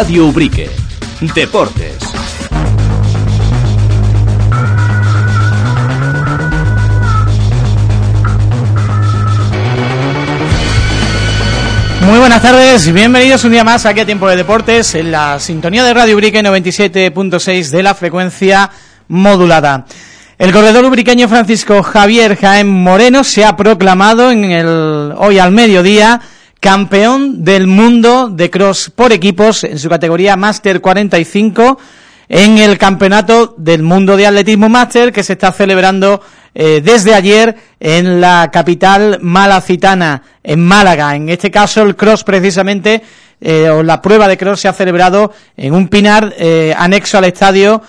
Radio Ubrique. Deportes. Muy buenas tardes y bienvenidos un día más aquí a Tiempo de Deportes en la sintonía de Radio Ubrique 97.6 de la frecuencia modulada. El corredor ubriqueño Francisco Javier Jaén Moreno se ha proclamado en el hoy al mediodía campeón del mundo de cross por equipos en su categoría Master 45 en el Campeonato del Mundo de Atletismo Master que se está celebrando eh, desde ayer en la capital malacitana, en Málaga. En este caso el cross precisamente, eh, o la prueba de cross se ha celebrado en un pinar eh, anexo al estadio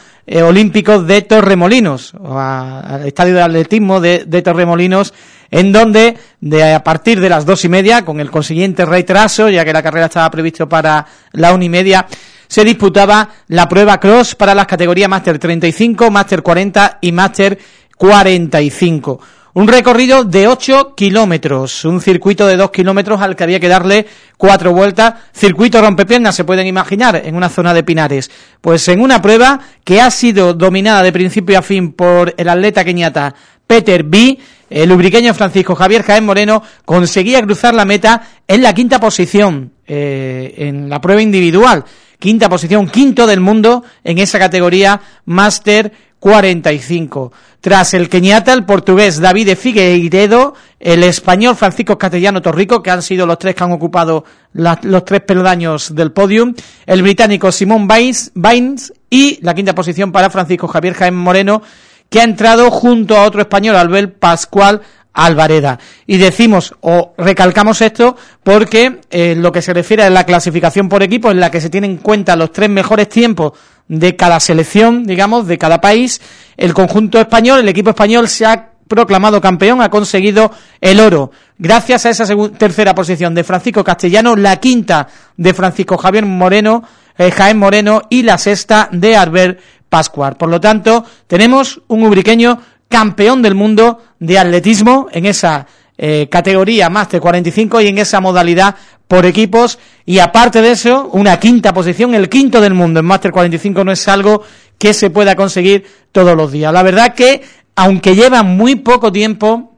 olímpico de Torremolinos, o al estadio de atletismo de, de Torremolinos, en donde de a partir de las dos y media, con el consiguiente retraso, ya que la carrera estaba previsto para la una y media, se disputaba la prueba cross para las categorías Máster 35, Máster 40 y Máster 45. Un recorrido de 8 kilómetros, un circuito de 2 kilómetros al que había que darle cuatro vueltas. Circuito rompepiernas, se pueden imaginar, en una zona de Pinares. Pues en una prueba que ha sido dominada de principio a fin por el atleta keniata Peter B., el lubriqueño Francisco Javier Jaén Moreno conseguía cruzar la meta en la quinta posición eh, en la prueba individual. Quinta posición, quinto del mundo en esa categoría Master 45. Tras el keniata, el portugués David Figueiredo, el español Francisco Castellano Torrico, que han sido los tres que han ocupado los tres peldaños del podium, el británico Simón Baines y la quinta posición para Francisco Javier Jaén Moreno, que ha entrado junto a otro español, Albert Pascual Alvareda. Y decimos o recalcamos esto porque eh, lo que se refiere a la clasificación por equipo en la que se tienen en cuenta los tres mejores tiempos de cada selección, digamos, de cada país, el conjunto español, el equipo español se ha proclamado campeón, ha conseguido el oro. Gracias a esa tercera posición de Francisco Castellano, la quinta de Francisco Javier Moreno, eh, Jaén Moreno y la sexta de Albert Pascual. Por lo tanto, tenemos un ubriqueño campeón del mundo de atletismo en esa eh, categoría más de 45 y en esa modalidad por equipos y aparte de eso, una quinta posición, el quinto del mundo en Master 45 no es algo que se pueda conseguir todos los días. La verdad que, aunque lleva muy poco tiempo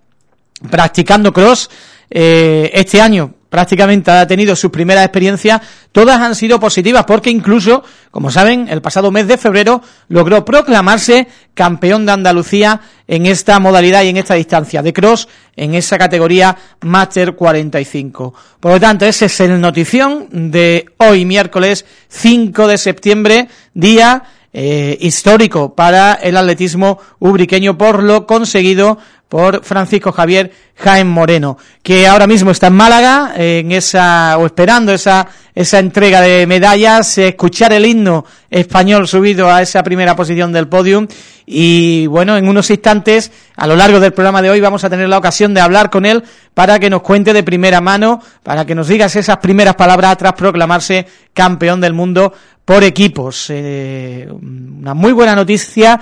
practicando cross, eh, este año prácticamente ha tenido sus primeras experiencias, todas han sido positivas porque incluso, como saben, el pasado mes de febrero logró proclamarse campeón de Andalucía en esta modalidad y en esta distancia de cross en esa categoría Master 45. Por lo tanto, ese es el notición de hoy miércoles 5 de septiembre, día eh, histórico para el atletismo ubriqueño por lo conseguido por Francisco Javier Jaén Moreno, que ahora mismo está en Málaga, en esa o esperando esa esa entrega de medallas, escuchar el himno español subido a esa primera posición del podium y bueno, en unos instantes, a lo largo del programa de hoy vamos a tener la ocasión de hablar con él para que nos cuente de primera mano, para que nos digas esas primeras palabras tras proclamarse campeón del mundo por equipos. Eh, una muy buena noticia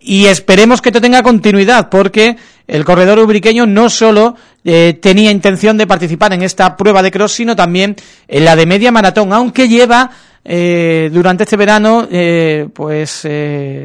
y esperemos que esto tenga continuidad porque el corredor ubriqueño no solo eh, tenía intención de participar en esta prueba de cross, sino también en la de media maratón, aunque lleva eh, durante este verano eh, pues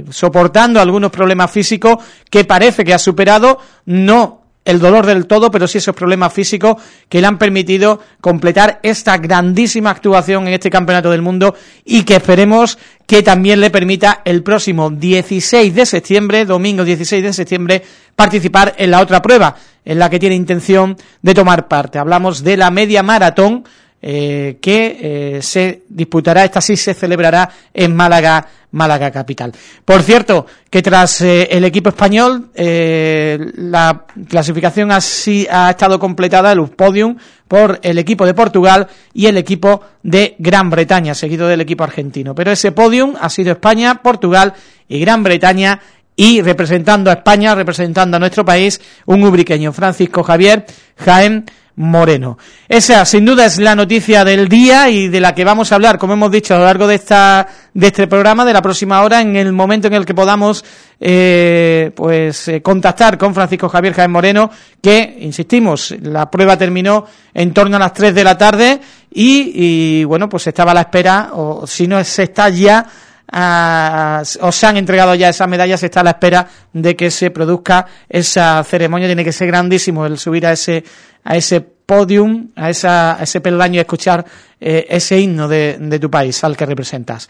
soportando algunos problemas físicos que parece que ha superado, no el dolor del todo, pero sí esos problemas físicos que le han permitido completar esta grandísima actuación en este Campeonato del Mundo y que esperemos que también le permita el próximo 16 de septiembre, domingo 16 de septiembre, participar en la otra prueba en la que tiene intención de tomar parte. Hablamos de la media maratón eh, que eh, se disputará, esta sí se celebrará en Málaga, Málaga capital. Por cierto, que tras eh, el equipo español, la clasificación ha estado completada, el podium, por el equipo de Portugal y el equipo de Gran Bretaña, seguido del equipo argentino. Pero ese podium ha sido España, Portugal y Gran Bretaña y representando a España, representando a nuestro país, un ubriqueño, Francisco Javier Jaén Moreno. Esa, sin duda, es la noticia del día y de la que vamos a hablar, como hemos dicho, a lo largo de esta de este programa, de la próxima hora, en el momento en el que podamos eh, pues eh, contactar con Francisco Javier Jaén Moreno, que, insistimos, la prueba terminó en torno a las 3 de la tarde y, y bueno, pues estaba a la espera, o si no se está ya os han entregado ya esas medallas, está a la espera de que se produzca esa ceremonia, tiene que ser grandísimo el subir a ese a ese podium, a, esa, ese peldaño y escuchar eh, ese himno de, de tu país al que representas.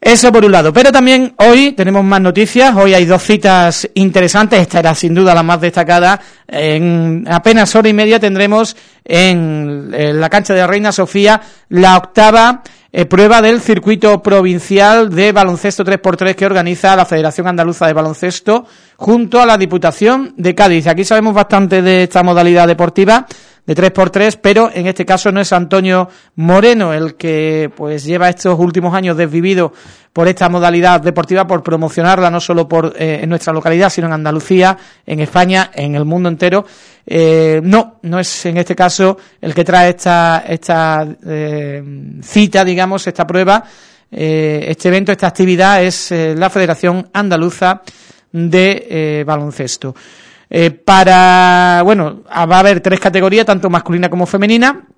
Eso por un lado, pero también hoy tenemos más noticias, hoy hay dos citas interesantes, esta era sin duda la más destacada, en apenas hora y media tendremos en, la cancha de Reina Sofía la octava eh, prueba del circuito provincial de baloncesto 3x3 que organiza la Federación Andaluza de Baloncesto junto a la Diputación de Cádiz. Aquí sabemos bastante de esta modalidad deportiva de 3x3, pero en este caso no es Antonio Moreno el que pues lleva estos últimos años desvivido por esta modalidad deportiva, por promocionarla no solo por eh, en nuestra localidad, sino en Andalucía, en España, en el mundo entero. Eh, no, no es en este caso el que trae esta, esta eh, cita, digamos, esta prueba, este evento, esta actividad es la Federación Andaluza de Baloncesto. Eh, para, bueno, va a haber tres categorías, tanto masculina como femenina.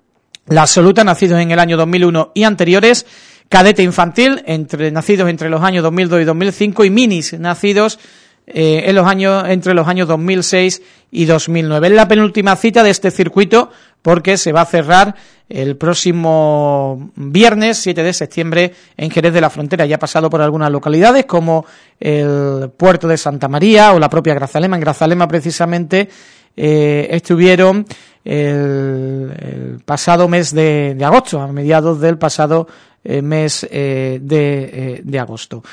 La absoluta, nacidos en el año 2001 y anteriores. Cadete infantil, entre nacidos entre los años 2002 y 2005. Y minis, nacidos eh, en los años entre los años 2006 y 2009. Es la penúltima cita de este circuito porque se va a cerrar el próximo viernes 7 de septiembre en Jerez de la Frontera. Ya ha pasado por algunas localidades como el puerto de Santa María o la propia Grazalema. En Grazalema precisamente eh, estuvieron el, pasado mes de, agosto, a mediados del pasado eh, mes de, de agosto.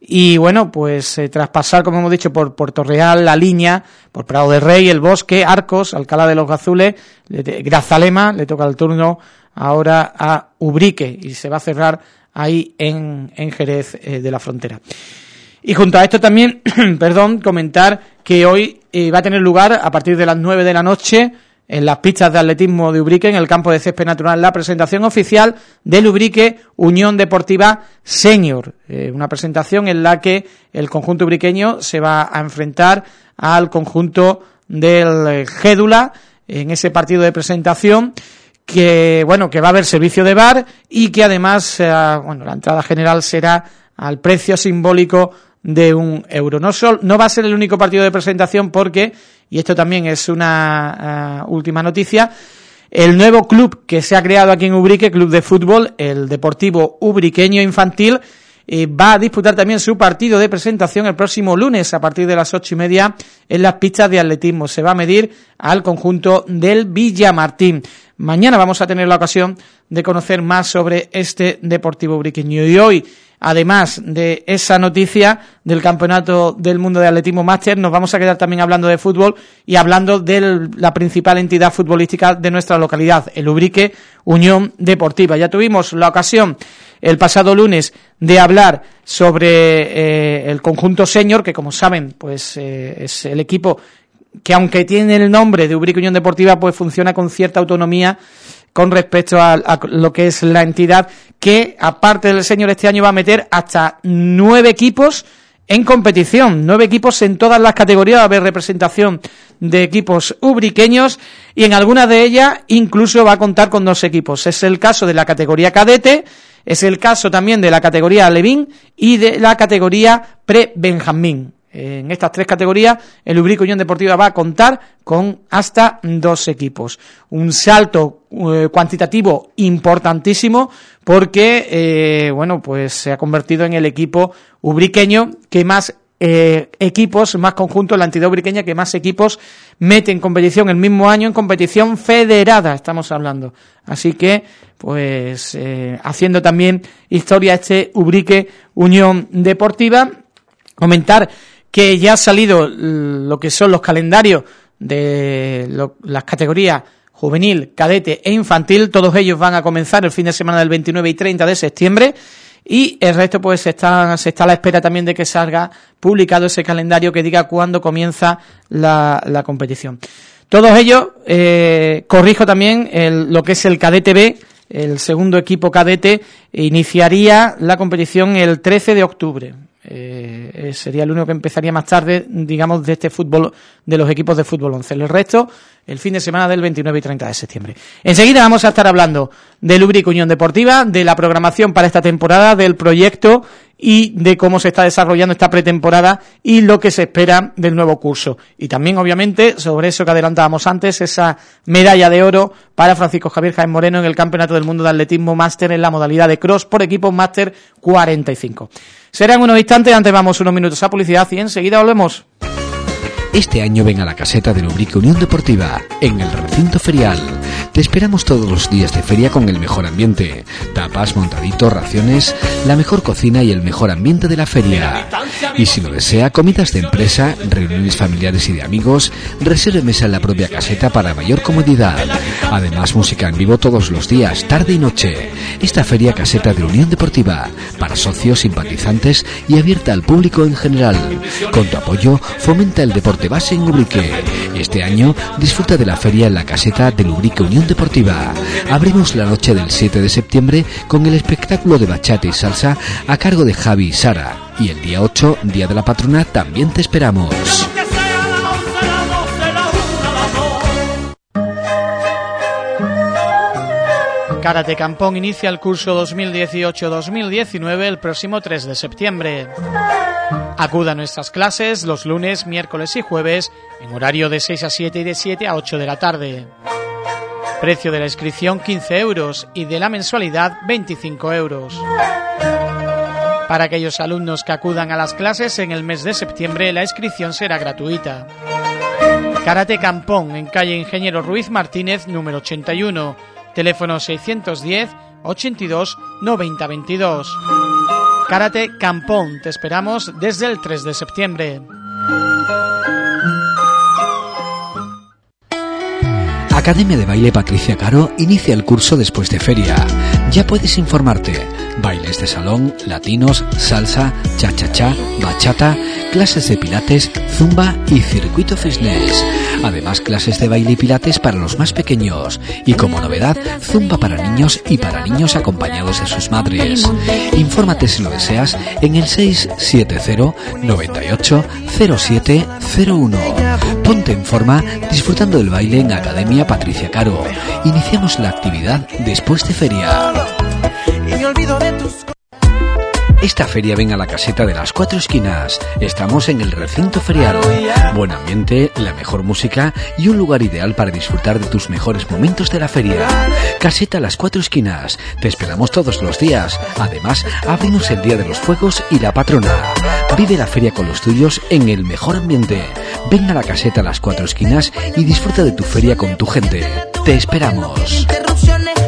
Y bueno, pues eh, tras pasar, como hemos dicho, por Puerto Real, La Línea, por Prado de Rey, El Bosque, Arcos, Alcalá de los Gazules, Grazalema, le toca el turno ahora a Ubrique y se va a cerrar ahí en, en Jerez eh, de la Frontera. Y junto a esto también, perdón, comentar que hoy eh, va a tener lugar a partir de las nueve de la noche en las pistas de atletismo de Ubrique, en el campo de césped natural, la presentación oficial del Ubrique Unión Deportiva Senior. Eh, una presentación en la que el conjunto ubriqueño se va a enfrentar al conjunto del Gédula en ese partido de presentación que bueno que va a haber servicio de bar y que además eh, bueno la entrada general será al precio simbólico de un euro. No, no va a ser el único partido de presentación porque y esto también es una uh, última noticia, el nuevo club que se ha creado aquí en Ubrique, club de fútbol, el Deportivo Ubriqueño Infantil, eh, va a disputar también su partido de presentación el próximo lunes a partir de las ocho y media en las pistas de atletismo. Se va a medir al conjunto del Villamartín. Mañana vamos a tener la ocasión de conocer más sobre este Deportivo Ubriqueño. Y hoy además de esa noticia del Campeonato del Mundo de Atletismo Máster, nos vamos a quedar también hablando de fútbol y hablando de la principal entidad futbolística de nuestra localidad, el Ubrique Unión Deportiva. Ya tuvimos la ocasión el pasado lunes de hablar sobre eh, el conjunto senior, que como saben, pues eh, es el equipo que aunque tiene el nombre de Ubrique Unión Deportiva, pues funciona con cierta autonomía con respecto a, lo que es la entidad, que aparte del señor este año va a meter hasta nueve equipos en competición, nueve equipos en todas las categorías, va a haber representación de equipos ubriqueños y en algunas de ellas incluso va a contar con dos equipos. Es el caso de la categoría cadete, es el caso también de la categoría Levín y de la categoría pre-Benjamín. En estas tres categorías, el Ubrico Unión Deportiva va a contar con hasta dos equipos. Un salto eh, cuantitativo importantísimo porque, eh, bueno, pues se ha convertido en el equipo ubriqueño que más eh, equipos, más conjuntos, la entidad ubriqueña que más equipos mete en competición el mismo año en competición federada, estamos hablando. Así que, pues, haciendo también historia este Ubrique Unión Deportiva, comentar que ya ha salido lo que son los calendarios de las categorías juvenil, cadete e infantil, todos ellos van a comenzar el fin de semana del 29 y 30 de septiembre y el resto pues está, se está a la espera también de que salga publicado ese calendario que diga cuándo comienza la, la competición. Todos ellos, eh, corrijo también lo que es el cadete B, el segundo equipo cadete, iniciaría la competición el 13 de octubre. Eh, eh, sería el único que empezaría más tarde, digamos, de este fútbol, de los equipos de fútbol 11. El resto, el fin de semana del 29 y 30 de septiembre. Enseguida vamos a estar hablando de Lubric Unión Deportiva, de la programación para esta temporada, del proyecto y de cómo se está desarrollando esta pretemporada y lo que se espera del nuevo curso. Y también, obviamente, sobre eso que adelantábamos antes, esa medalla de oro para Francisco Javier Jaén Moreno en el Campeonato del Mundo de Atletismo Máster en la modalidad de cross por equipo Máster 45. Serán unos instantes, antes vamos unos minutos a publicidad y enseguida volvemos. Este año ven a la caseta de Lubrique Unión Deportiva, en el recinto ferial. Te esperamos todos los días de feria con el mejor ambiente. Tapas, montaditos, raciones, la mejor cocina y el mejor ambiente de la feria. Y si lo desea, comidas de empresa, reuniones familiares y de amigos, reserve mesa en la propia caseta para mayor comodidad. Además, música en vivo todos los días, tarde y noche. Esta feria caseta de Unión Deportiva, para socios, simpatizantes y abierta al público en general. Con tu apoyo, fomenta el deporte base en Ubrique. Este año disfruta de la feria en la caseta de Ubrique Unión Deportiva. Abrimos la noche del 7 de septiembre con el espectáculo de bachata y salsa a cargo de Javi y Sara. Y el día 8, Día de la Patrona, también te esperamos. Karate Campón inicia el curso 2018-2019 el próximo 3 de septiembre. Acuda a nuestras clases los lunes, miércoles y jueves en horario de 6 a 7 y de 7 a 8 de la tarde. Precio de la inscripción 15 euros y de la mensualidad 25 euros. Para aquellos alumnos que acudan a las clases en el mes de septiembre la inscripción será gratuita. Karate Campón en calle Ingeniero Ruiz Martínez número 81, teléfono 610 82 90 22. Karate Campón. Te esperamos desde el 3 de septiembre. Academia de Baile Patricia Caro inicia el curso después de feria. Ya puedes informarte. Bailes de salón, latinos, salsa, cha-cha-cha, bachata, clases de pilates, zumba y circuito fitness. Además, clases de baile y pilates para los más pequeños. Y como novedad, zumba para niños y para niños acompañados de sus madres. Infórmate si lo deseas en el 670 98 0701. Ponte en forma disfrutando del baile en Academia Patricia Caro. Iniciamos la actividad después de feria. Esta feria ven a la caseta de las cuatro esquinas. Estamos en el recinto ferial. Buen ambiente, la mejor música y un lugar ideal para disfrutar de tus mejores momentos de la feria. Caseta Las Cuatro Esquinas. Te esperamos todos los días. Además, abrimos el Día de los Fuegos y la patrona. Vive la feria con los tuyos en el mejor ambiente. Ven a la caseta Las Cuatro Esquinas y disfruta de tu feria con tu gente. Te esperamos.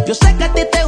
Yo sé te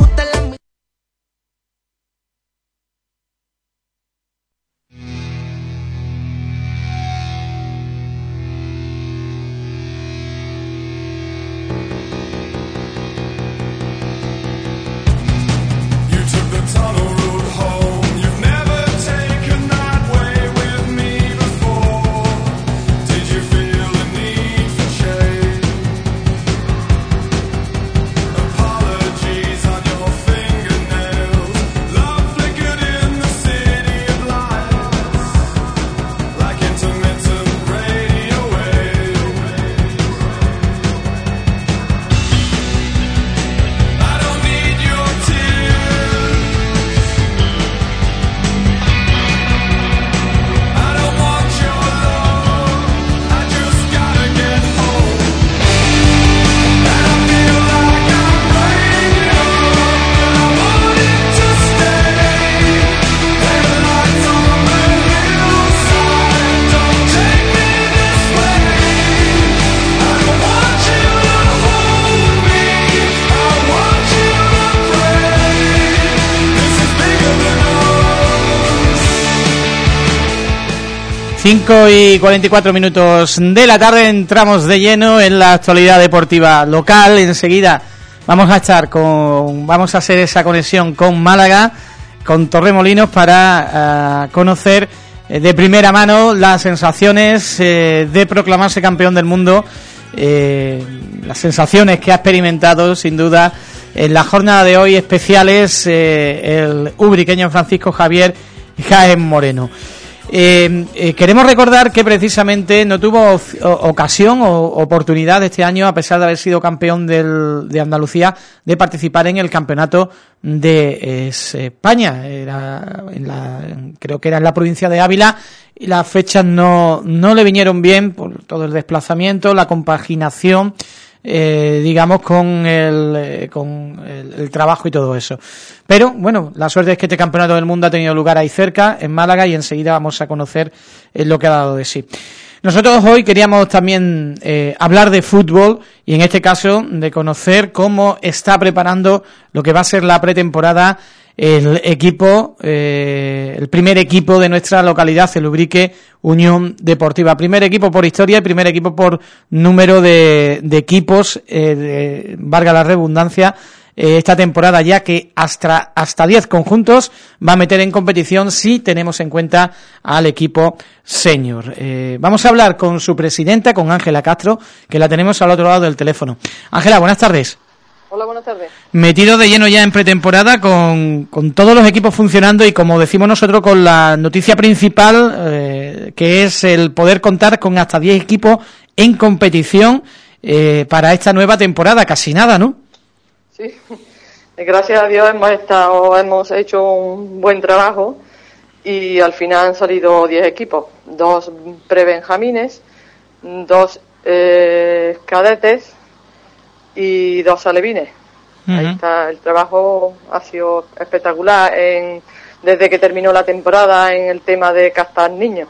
5 y 44 minutos de la tarde entramos de lleno en la actualidad deportiva local. Enseguida vamos a estar con, vamos a hacer esa conexión con Málaga, con Torremolinos para eh, conocer eh, de primera mano las sensaciones eh, de proclamarse campeón del mundo las sensaciones que ha experimentado sin duda en la jornada de hoy especiales el ubriqueño Francisco Javier Jaén Moreno. Eh, eh, queremos recordar que precisamente no tuvo ocasión o oportunidad este año, a pesar de haber sido campeón de Andalucía, de participar en el campeonato de España. Era creo que era en la provincia de Ávila y las fechas no, no le vinieron bien por todo el desplazamiento, la compaginación eh, digamos, con, el, eh, con el, trabajo y todo eso. Pero, bueno, la suerte es que este Campeonato del Mundo ha tenido lugar ahí cerca, en Málaga, y enseguida vamos a conocer eh, lo que ha dado de sí. Nosotros hoy queríamos también eh, hablar de fútbol y en este caso de conocer cómo está preparando lo que va a ser la pretemporada el equipo, eh, el primer equipo de nuestra localidad, el Ubrique Unión Deportiva. Primer equipo por historia y primer equipo por número de, equipos, eh, valga la redundancia, eh, esta temporada, ya que hasta hasta 10 conjuntos va a meter en competición si tenemos en cuenta al equipo senior. Eh, vamos a hablar con su presidenta, con Ángela Castro, que la tenemos al otro lado del teléfono. Ángela, buenas tardes. Hola, buenas tardes. Metido de lleno ya en pretemporada con, con todos los equipos funcionando y como decimos nosotros con la noticia principal eh, que es el poder contar con hasta 10 equipos en competición eh, para esta nueva temporada, casi nada, ¿no? Sí, gracias a Dios hemos estado, hemos hecho un buen trabajo y al final han salido 10 equipos, dos prebenjamines, dos eh, cadetes y dos alevines. Ahí está, el trabajo ha sido espectacular en, desde que terminó la temporada en el tema de captar niños.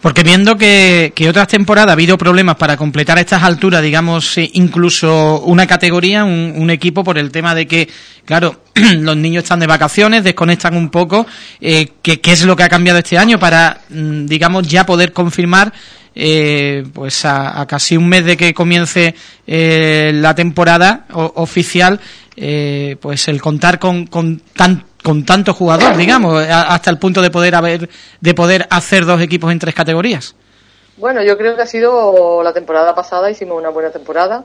Porque viendo que, que, otras temporadas ha habido problemas para completar a estas alturas, digamos, eh, incluso una categoría, un, equipo, por el tema de que, claro, los niños están de vacaciones, desconectan un poco, eh, ¿qué, es lo que ha cambiado este año para, mm, digamos, ya poder confirmar eh, pues a, casi un mes de que comience eh, la temporada oficial, eh, pues el contar con, con, tan, con tanto jugador, digamos, hasta el punto de poder haber, de poder hacer dos equipos en tres categorías. Bueno, yo creo que ha sido la temporada pasada, hicimos una buena temporada,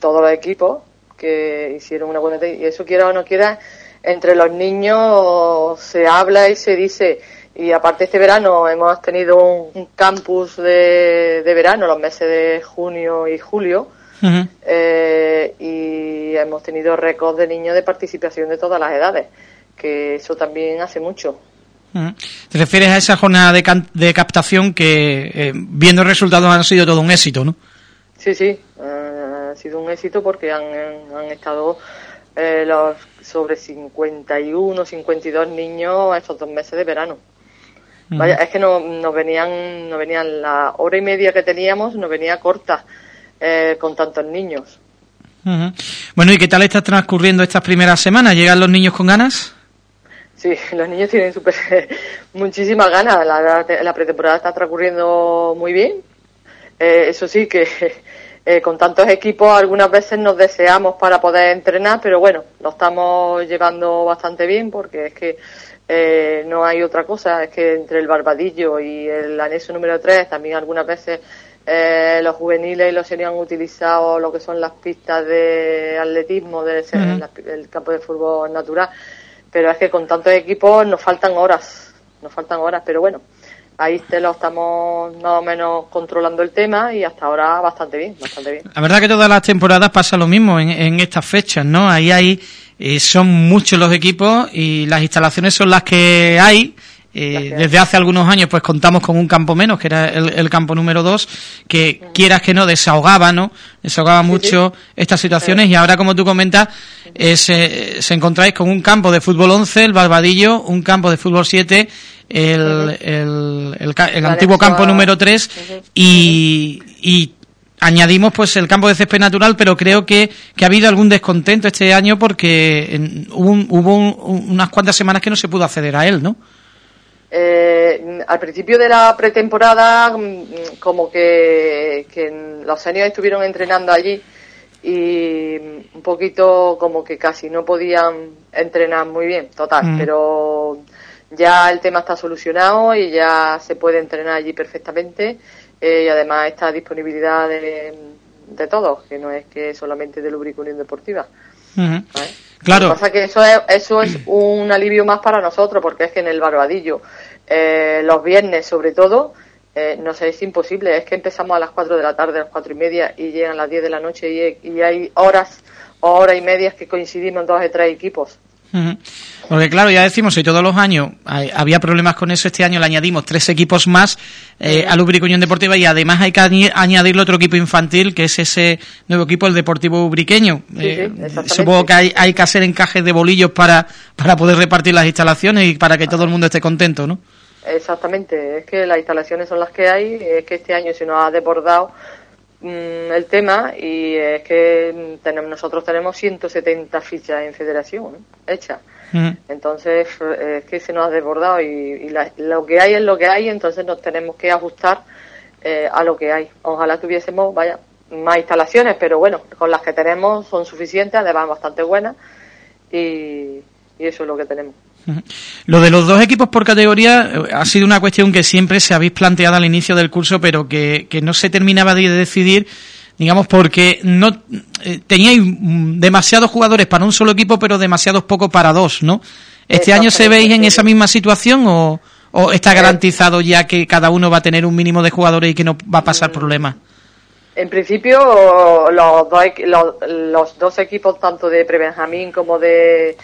todos los equipos que hicieron una buena y eso quiera o no quiera, entre los niños se habla y se dice y aparte este verano hemos tenido un, campus de, verano, los meses de junio y julio, eh, y hemos tenido récords de niños de participación de todas las edades, que eso también hace mucho. ¿Te refieres a esa jornada de, captación que, eh, viendo resultados, han sido todo un éxito, no? Sí, sí, ha sido un éxito porque han, han estado eh, los sobre 51, 52 niños estos dos meses de verano. Vaya, es que no, nos venían, nos venían la hora y media que teníamos, nos venía corta eh, con tantos niños. Bueno, ¿y qué tal está transcurriendo estas primeras semanas? ¿Llegan los niños con ganas? Sí, los niños tienen super, muchísimas ganas. La, pretemporada está transcurriendo muy bien. Eh, eso sí, que eh, con tantos equipos algunas veces nos deseamos para poder entrenar, pero bueno, lo estamos llevando bastante bien porque es que eh, no hay otra cosa, es que entre el Barbadillo y el anexo número 3 también algunas veces eh, los juveniles y los serían han utilizado lo que son las pistas de atletismo del campo de fútbol natural, pero es que con tantos equipos nos faltan horas, nos faltan horas, pero bueno, ahí te lo estamos más o menos controlando el tema y hasta ahora bastante bien, bastante bien. La verdad que todas las temporadas pasa lo mismo en, en estas fechas, ¿no? Ahí hay eh, son muchos los equipos y las instalaciones son las que hay. Eh, desde hace algunos años pues contamos con un campo menos, que era el, campo número dos, que quieras que no, desahogaba, ¿no? Desahogaba mucho estas situaciones y ahora, como tú comentas, eh, se, se, encontráis con un campo de fútbol 11, el Barbadillo, un campo de fútbol 7, el, el, el, antiguo campo número 3 y, y añadimos pues el campo de césped natural, pero creo que, que ha habido algún descontento este año porque hubo, hubo unas cuantas semanas que no se pudo acceder a él, ¿no? Eh, al principio de la pretemporada, mm, como que, que los seniors estuvieron entrenando allí y un poquito como que casi no podían entrenar muy bien, total, mm. pero ya el tema está solucionado y ya se puede entrenar allí perfectamente eh, y además esta disponibilidad de, de todos, que no es que solamente de Lubric Unión Deportiva. Claro. Lo que pasa es que eso es, eso es un alivio más para nosotros, porque es que en el Barbadillo, eh, los viernes sobre todo, eh, no sé, es imposible. Es que empezamos a las 4 de la tarde, a las cuatro y media, y llegan las 10 de la noche y, y hay horas o horas y medias que coincidimos en dos o tres equipos. Porque claro, ya decimos, si todos los años había problemas con eso, este año le añadimos tres equipos más eh, a Lubric Unión Deportiva y además hay que añadirle otro equipo infantil, que es ese nuevo equipo, el Deportivo Ubriqueño. Eh, supongo que hay, hay que hacer encajes de bolillos para, para poder repartir las instalaciones y para que todo el mundo esté contento, ¿no? Exactamente, es que las instalaciones son las que hay, es que este año se nos ha desbordado mm, el tema y es que tenemos, nosotros tenemos 170 fichas en federación hechas. Entonces es que se nos ha desbordado y, lo que hay es lo que hay, entonces nos tenemos que ajustar eh, a lo que hay. Ojalá tuviésemos, vaya, más instalaciones, pero bueno, con las que tenemos son suficientes, además bastante buenas y eso es lo que tenemos. Lo de los dos equipos por categoría eh, ha sido una cuestión que siempre se habéis planteado al inicio del curso, pero que, no se terminaba de decidir, digamos, porque no eh, teníais demasiados jugadores para un solo equipo, pero demasiados pocos para dos, ¿no? ¿Este año se veis en esa misma situación o, está garantizado ya que cada uno va a tener un mínimo de jugadores y que no va a pasar problemas? En principio, los dos, los dos equipos, tanto de Prebenjamín como de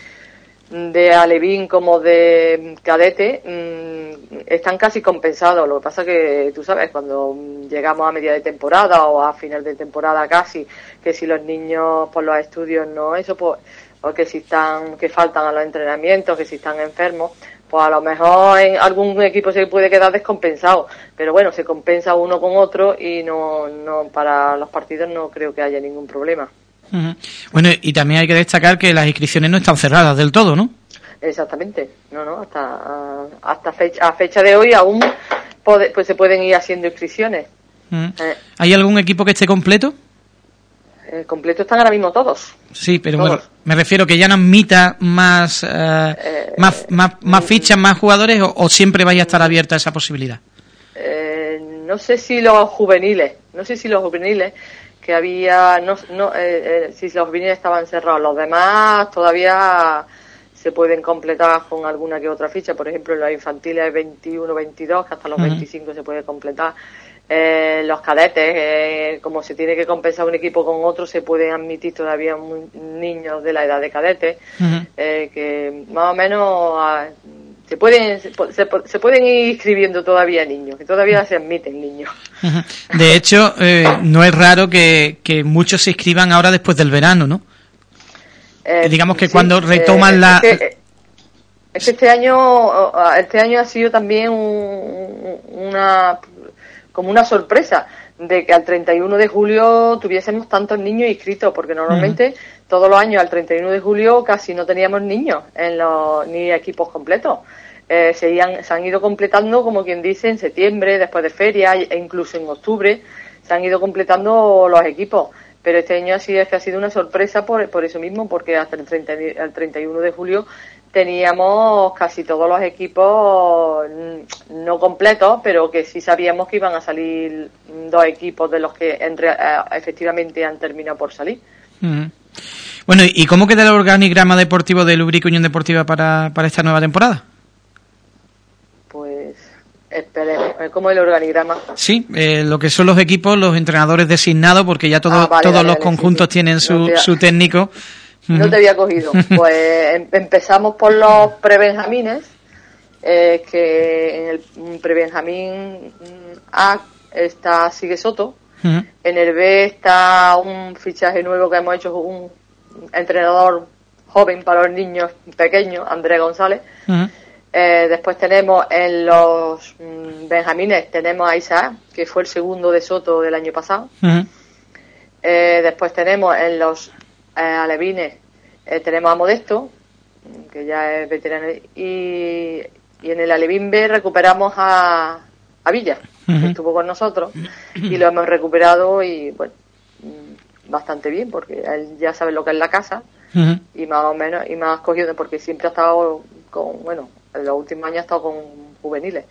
de Alevín como de cadete mm, están casi compensados. Lo que pasa que tú sabes, cuando llegamos a media de temporada o a final de temporada casi, que si los niños por los estudios no eso, pues, o que si están, que faltan a los entrenamientos, que si están enfermos, pues a lo mejor en algún equipo se puede quedar descompensado. Pero bueno, se compensa uno con otro y no, no, para los partidos no creo que haya ningún problema. Bueno, y también hay que destacar que las inscripciones no están cerradas del todo, ¿no? Exactamente, no, no, hasta, hasta fecha, a fecha de hoy aún pues se pueden ir haciendo inscripciones. Eh. ¿Hay algún equipo que esté completo? Eh, completo están ahora mismo todos. Sí, pero me refiero que ya no admita más, eh, más, más, más, mm. fichas, más jugadores o, siempre vaya a estar abierta esa posibilidad. no sé si los juveniles, no sé si los juveniles, que había, no, no eh, eh, si los viniles estaban cerrados, los demás todavía se pueden completar con alguna que otra ficha, por ejemplo, en los infantiles 21, 22, que hasta los 25 se puede completar. Eh, los cadetes, como se tiene que compensar un equipo con otro, se pueden admitir todavía niños de la edad de cadetes, que más o menos se pueden se, pueden ir inscribiendo todavía niños, que todavía se admiten niños. De hecho, eh, no es raro que, muchos se inscriban ahora después del verano, ¿no? Eh, Digamos que cuando retoman la... Es que, este año este año ha sido también una como una sorpresa de que al 31 de julio tuviésemos tantos niños inscritos, porque normalmente todos los años al 31 de julio casi no teníamos niños en los, ni equipos completos. Eh, se, se han ido completando, como quien dice, en septiembre, después de feria e incluso en octubre, se han ido completando los equipos. Pero este año sí es que ha sido una sorpresa por, por eso mismo, porque hasta el, 30, el 31 de julio teníamos casi todos los equipos mm, no completos, pero que sí sabíamos que iban a salir dos equipos de los que eh, efectivamente han terminado por salir. Bueno, ¿y cómo queda el organigrama deportivo de Lubric Unión Deportiva para, para esta nueva temporada? Pues esperemos, ¿cómo es el organigrama? Sí, eh, lo que son los equipos, los entrenadores designados, porque ya ah, todos los conjuntos tienen su, su técnico. No te había cogido. Pues em, empezamos por los prebenjamines, eh, que en el prebenjamín A está Sigue Soto, en el B está un fichaje nuevo que hemos hecho, un entrenador joven para los niños pequeños, Andrés González. Eh, después tenemos en los mm, Benjamines, tenemos a Isaac, que fue el segundo de Soto del año pasado. Eh, después tenemos en los Alevines, tenemos a Modesto, que ya es veterano. Y, y en el Alevín B recuperamos a, a Villa, que estuvo con nosotros, y lo hemos recuperado y bueno, mm, bastante bien, porque él ya sabe lo que es la casa, y más o menos, y más cogido, porque siempre ha estado con, bueno, en los últimos años ha estado con juveniles,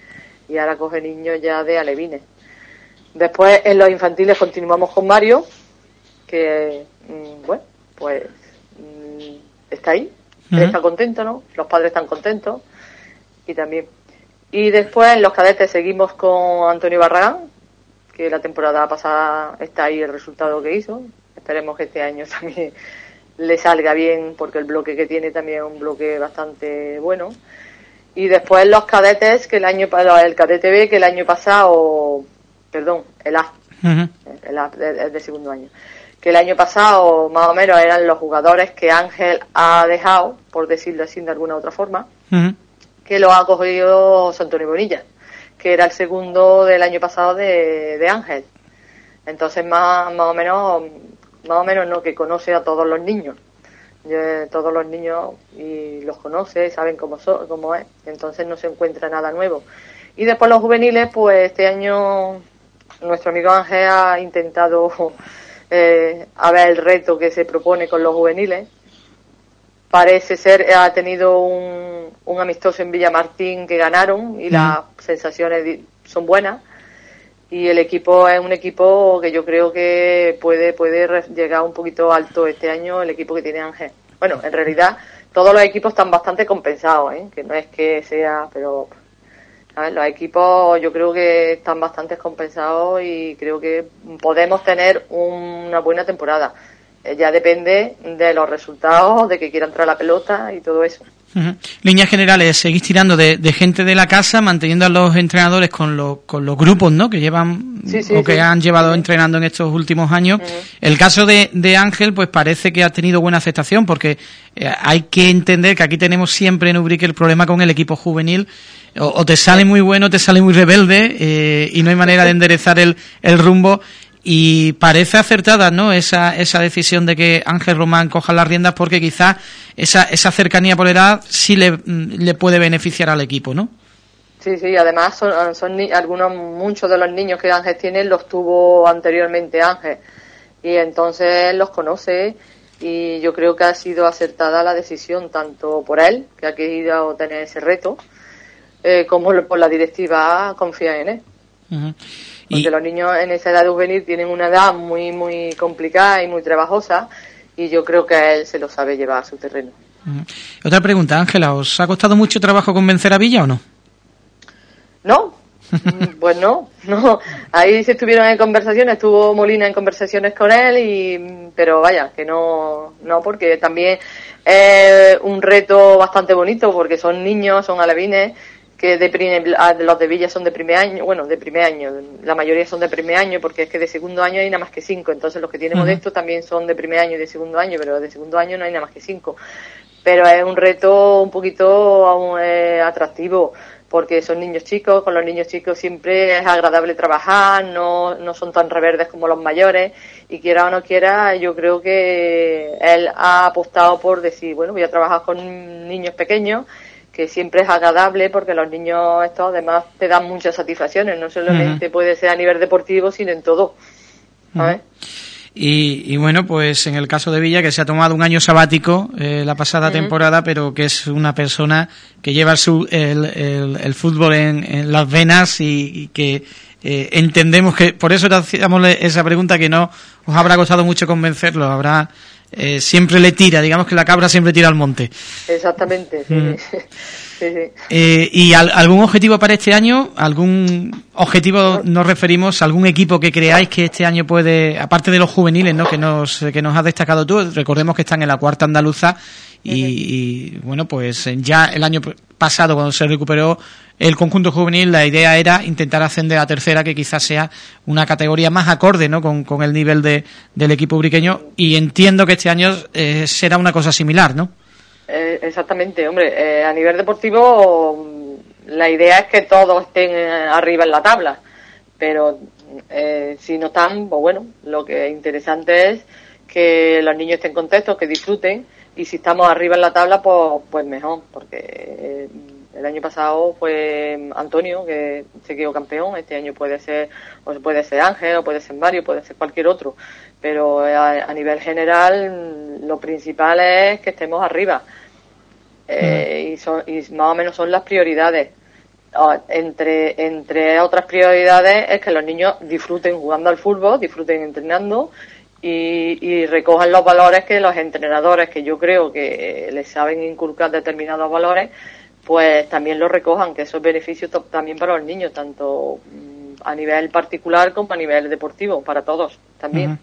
y ahora coge niños ya de alevines. Después en los infantiles continuamos con Mario, que, mm, bueno, pues mm, está ahí, está contento, ¿no? Los padres están contentos y también. Y después en los cadetes seguimos con Antonio Barragán, que la temporada pasada está ahí el resultado que hizo. Esperemos que este año también le salga bien, porque el bloque que tiene también es un bloque bastante bueno. Y después los cadetes, que el año el cadete B, que el año pasado, perdón, el A, el A de, segundo año, que el año pasado más o menos eran los jugadores que Ángel ha dejado, por decirlo así de alguna otra forma, que lo ha cogido Antonio Bonilla, que era el segundo del año pasado de, de Ángel. Entonces más, más o menos, más o menos no, que conoce a todos los niños todos los niños y los conoce, saben cómo, so, cómo es, entonces no se encuentra nada nuevo. Y después los juveniles, pues este año nuestro amigo Ángel ha intentado eh, a ver el reto que se propone con los juveniles. Parece ser, ha tenido un, un amistoso en Villamartín que ganaron y las sensaciones son buenas y el equipo es un equipo que yo creo que puede puede llegar un poquito alto este año el equipo que tiene Ángel. Bueno, en realidad todos los equipos están bastante compensados, ¿eh? que no es que sea, pero los equipos yo creo que están bastante compensados y creo que podemos tener una buena temporada. Eh, ya depende de los resultados, de que quiera entrar la pelota y todo eso. Líneas generales, seguís tirando de, gente de la casa, manteniendo a los entrenadores con, con los grupos ¿no? que llevan o que han llevado entrenando en estos últimos años. El caso de, de, Ángel, pues parece que ha tenido buena aceptación, porque eh, hay que entender que aquí tenemos siempre en Ubrique el problema con el equipo juvenil. O, te sale muy bueno, te sale muy rebelde, eh, y no hay manera de enderezar el, el rumbo y parece acertada no esa, esa decisión de que Ángel Román coja las riendas porque quizás esa, esa cercanía por edad sí le, le puede beneficiar al equipo, ¿no? Sí, sí, además son, son algunos, muchos de los niños que Ángel tiene los tuvo anteriormente Ángel y entonces los conoce y yo creo que ha sido acertada la decisión tanto por él, que ha querido tener ese reto, eh, como por la directiva confía en él. Porque los niños en esa edad juvenil tienen una edad muy, muy complicada y muy trabajosa y yo creo que él se lo sabe llevar a su terreno. Otra pregunta, Ángela, ¿os ha costado mucho trabajo convencer a Villa o no? No, pues no, no. Ahí se estuvieron en conversaciones, estuvo Molina en conversaciones con él, y, pero vaya, que no, no, porque también es un reto bastante bonito, porque son niños, son alevines, que de ah, los de Villa son de primer año, bueno, de primer año, la mayoría son de primer año porque es que de segundo año hay nada más que cinco, entonces los que tienen Modesto también son de primer año y de segundo año, pero de segundo año no hay nada más que cinco. Pero es un reto un poquito aún, eh, atractivo porque son niños chicos, con los niños chicos siempre es agradable trabajar, no, no son tan reverdes como los mayores y quiera o no quiera, yo creo que él ha apostado por decir, bueno, voy a trabajar con niños pequeños que siempre es agradable porque los niños estos además te dan muchas satisfacciones, no solamente puede ser a nivel deportivo, sino en todo. Y, bueno, pues en el caso de Villa, que se ha tomado un año sabático eh, la pasada temporada, pero que es una persona que lleva su, el, el, fútbol en, las venas y, que eh, entendemos que, por eso te hacíamos esa pregunta que no os habrá costado mucho convencerlo, habrá eh, siempre le tira, digamos que la cabra siempre tira al monte. Exactamente, sí. Mm. Eh, ¿Y algún objetivo para este año? ¿Algún objetivo nos referimos a algún equipo que creáis que este año puede, aparte de los juveniles, ¿no? que nos que nos has destacado tú, recordemos que están en la cuarta andaluza y, bueno, pues ya el año pasado cuando se recuperó el conjunto juvenil, la idea era intentar ascender a tercera, que quizás sea una categoría más acorde ¿no? con, el nivel de, del equipo briqueño y entiendo que este año eh, será una cosa similar, ¿no? Eh, exactamente, hombre, eh, a nivel deportivo mm, la idea es que todos estén arriba en la tabla, pero si no están, pues bueno, lo que es interesante es que los niños estén contentos, que disfruten y si estamos arriba en la tabla, pues, pues mejor, porque el año pasado fue Antonio que se quedó campeón, este año puede ser, o puede ser Ángel, o puede ser Mario, puede ser cualquier otro, pero a, nivel general lo principal es que estemos arriba. Eh, y, son, y más o menos son las prioridades. entre, entre otras prioridades es que los niños disfruten jugando al fútbol, disfruten entrenando y, recojan los valores que los entrenadores, que yo creo que les saben inculcar determinados valores, pues también los recojan, que eso es beneficio también para los niños, tanto mm, a nivel particular como a nivel deportivo, para todos también.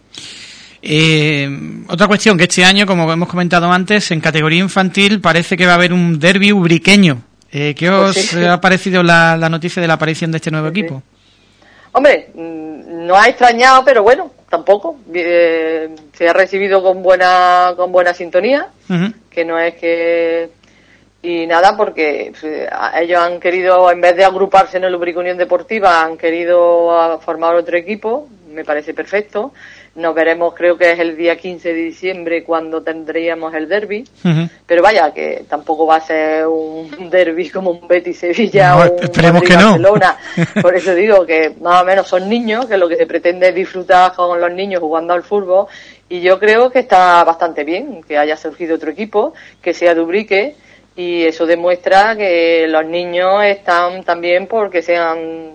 Eh, otra cuestión, que este año, como hemos comentado antes, en categoría infantil parece que va a haber un derby ubriqueño. Eh, ¿Qué pues os ha parecido la, noticia de la aparición de este nuevo equipo? Hombre, mm, no ha extrañado, pero bueno, tampoco. Eh, se ha recibido con buena con buena sintonía, que no es que y nada porque pues, ellos han querido en vez de agruparse en el Lubrico Unión Deportiva han querido formar otro equipo, me parece perfecto. Nos veremos, creo que es el día 15 de diciembre cuando tendríamos el derby. Pero vaya, que tampoco va a ser un derby como un Betis Sevilla o un esperemos que Barcelona. Por eso digo que más o menos son niños, que lo que se pretende es disfrutar con los niños jugando al fútbol. Y yo creo que está bastante bien que haya surgido otro equipo, que sea Dubrique. Y eso demuestra que los niños están también porque sean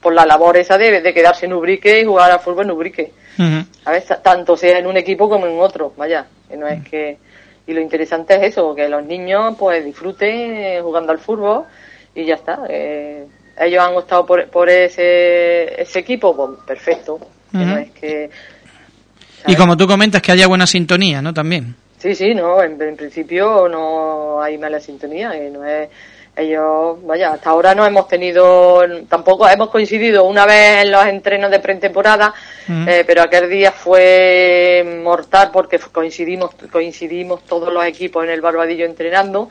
por la labor esa de, de quedarse en Ubrique y jugar al fútbol en Ubrique. A veces, tanto sea en un equipo como en otro, vaya, que no es que... Y lo interesante es eso, que los niños pues disfruten jugando al fútbol y ya está. Eh, ellos han optado por, por ese, ese equipo, pues perfecto. no es que, y como tú comentas, que haya buena sintonía, ¿no? También. Sí, sí, no, en, en principio no hay mala sintonía, y no es ellos, vaya, hasta ahora no hemos tenido, tampoco hemos coincidido una vez en los entrenos de pretemporada, mm. eh, pero aquel día fue mortal porque coincidimos, coincidimos todos los equipos en el Barbadillo entrenando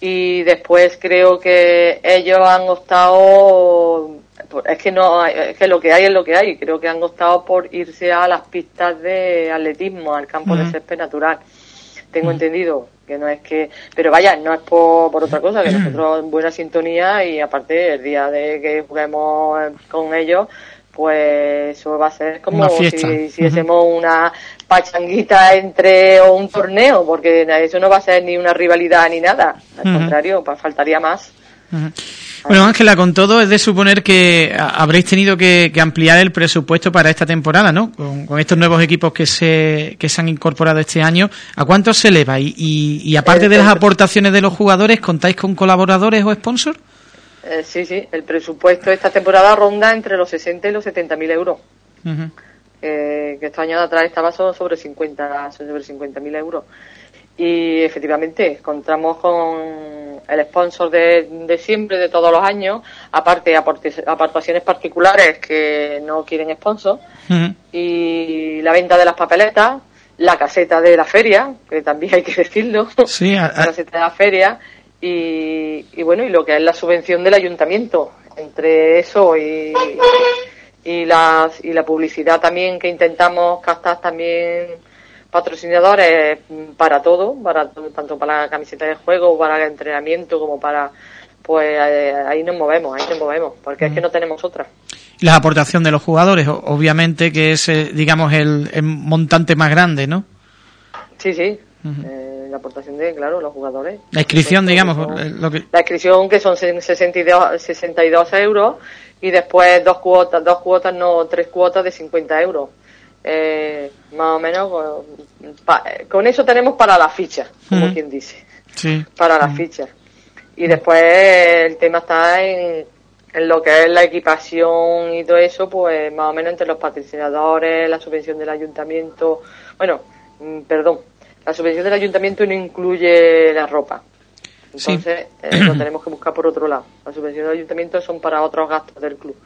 y después creo que ellos han optado, es que no, es que lo que hay es lo que hay, creo que han optado por irse a las pistas de atletismo, al campo de mm. césped natural, tengo mm. entendido que no es que, pero vaya, no es por, por otra cosa, que nosotros en buena sintonía y aparte el día de que juguemos con ellos, pues eso va a ser como si, si hacemos una pachanguita entre o un torneo, porque eso no va a ser ni una rivalidad ni nada, al contrario, faltaría más. Bueno, Ángela, con todo es de suponer que habréis tenido que, ampliar el presupuesto para esta temporada, ¿no? Con, estos nuevos equipos que se, que se han incorporado este año. ¿A cuánto se eleva? Y, y, aparte de las aportaciones de los jugadores, ¿contáis con colaboradores o sponsors? Eh, sí, sí. El presupuesto de esta temporada ronda entre los 60 y los 70 mil euros. Eh, que este año de atrás estaba sobre 50 sobre 50 mil euros y efectivamente contamos con el sponsor de, siempre, de todos los años, aparte aportaciones particulares que no quieren sponsor, y la venta de las papeletas, la caseta de la feria, que también hay que decirlo, la caseta de la feria, y, y, bueno, y lo que es la subvención del ayuntamiento. Entre eso y, y, la, y la publicidad también que intentamos captar también patrocinadores para todo, para tanto para la camiseta de juego, para el entrenamiento, como para pues eh, ahí nos movemos, ahí nos movemos, porque es que no tenemos otra. La aportación de los jugadores, obviamente que es, eh, digamos, el, montante más grande, ¿no? Sí, sí. Eh, la aportación de, claro, los jugadores. La inscripción, digamos. Lo que... La inscripción que son 62, 62 euros y después dos cuotas, dos cuotas, no, tres cuotas de 50 euros eh, más o menos con eso tenemos para la ficha, como quien dice, para la ficha. Y después el tema está en, en lo que es la equipación y todo eso, pues más o menos entre los patrocinadores, la subvención del ayuntamiento, bueno, mm, perdón, la subvención del ayuntamiento no incluye la ropa. Entonces eh, lo tenemos que buscar por otro lado. La subvención del ayuntamiento son para otros gastos del club.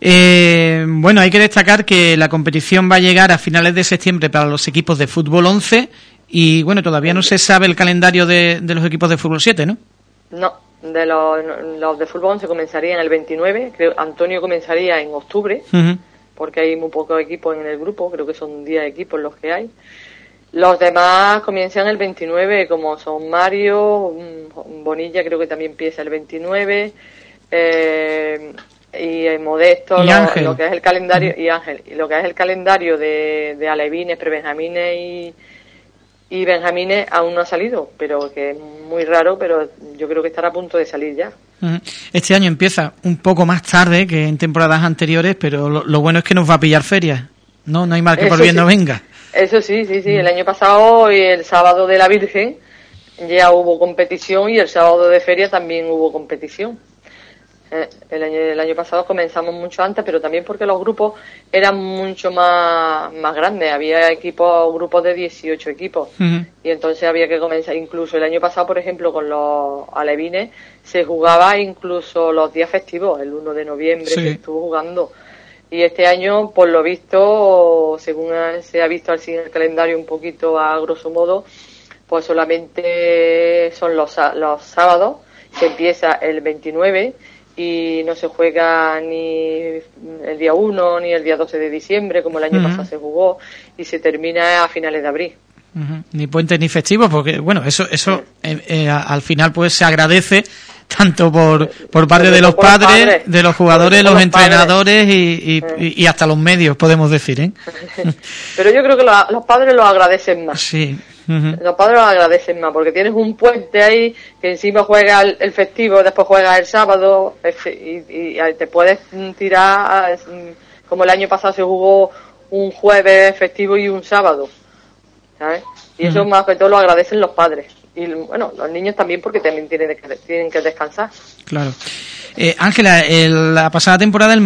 Eh, bueno, hay que destacar que la competición va a llegar a finales de septiembre para los equipos de fútbol 11 y bueno, todavía no se sabe el calendario de, los equipos de fútbol 7, ¿no? No, de los, de fútbol 11 comenzarían el 29, creo Antonio comenzaría en octubre, porque hay muy pocos equipos en el grupo, creo que son 10 equipos los que hay. Los demás comienzan el 29, como son Mario, Bonilla creo que también empieza el 29, eh, y Modesto lo, que es el calendario y Ángel y lo que es el calendario de, de alevines, prebenjamines y, y Benjamines aún no ha salido, pero que es muy raro, pero yo creo que estará a punto de salir ya. Este año empieza un poco más tarde que en temporadas anteriores, pero lo, bueno es que nos va a pillar feria. No, no hay mal que por bien no venga. Eso sí, sí, sí. El año pasado, y el sábado de la Virgen, ya hubo competición y el sábado de feria también hubo competición. Eh, el, año, el año pasado comenzamos mucho antes, pero también porque los grupos eran mucho más, más grandes. Había equipos, grupos de 18 equipos. Y entonces había que comenzar. Incluso el año pasado, por ejemplo, con los alevines, se jugaba incluso los días festivos. El 1 de noviembre se estuvo jugando. Y este año, por lo visto, según se ha visto así en el calendario un poquito a grosso modo, pues solamente son los, los sábados, que empieza el 29 y no se juega ni el día 1 ni el día 12 de diciembre como el año pasado se jugó y se termina a finales de abril. Ni puentes ni festivos, porque bueno, eso eso eh, eh, al final pues se agradece tanto por, por parte de los padres, de los jugadores, los, entrenadores y, y, hasta los medios, podemos decir. ¿eh? Pero yo creo que los padres lo agradecen más. Sí, los padres lo agradecen más porque tienes un puente ahí que encima juega el, festivo, después juega el sábado y, te puedes tirar como el año pasado se jugó un jueves festivo y un sábado. ¿sabes? Y eso más que todo lo agradecen los padres. Y bueno, los niños también porque también tienen que, tienen que descansar. Claro. Eh, Ángela, la pasada temporada el,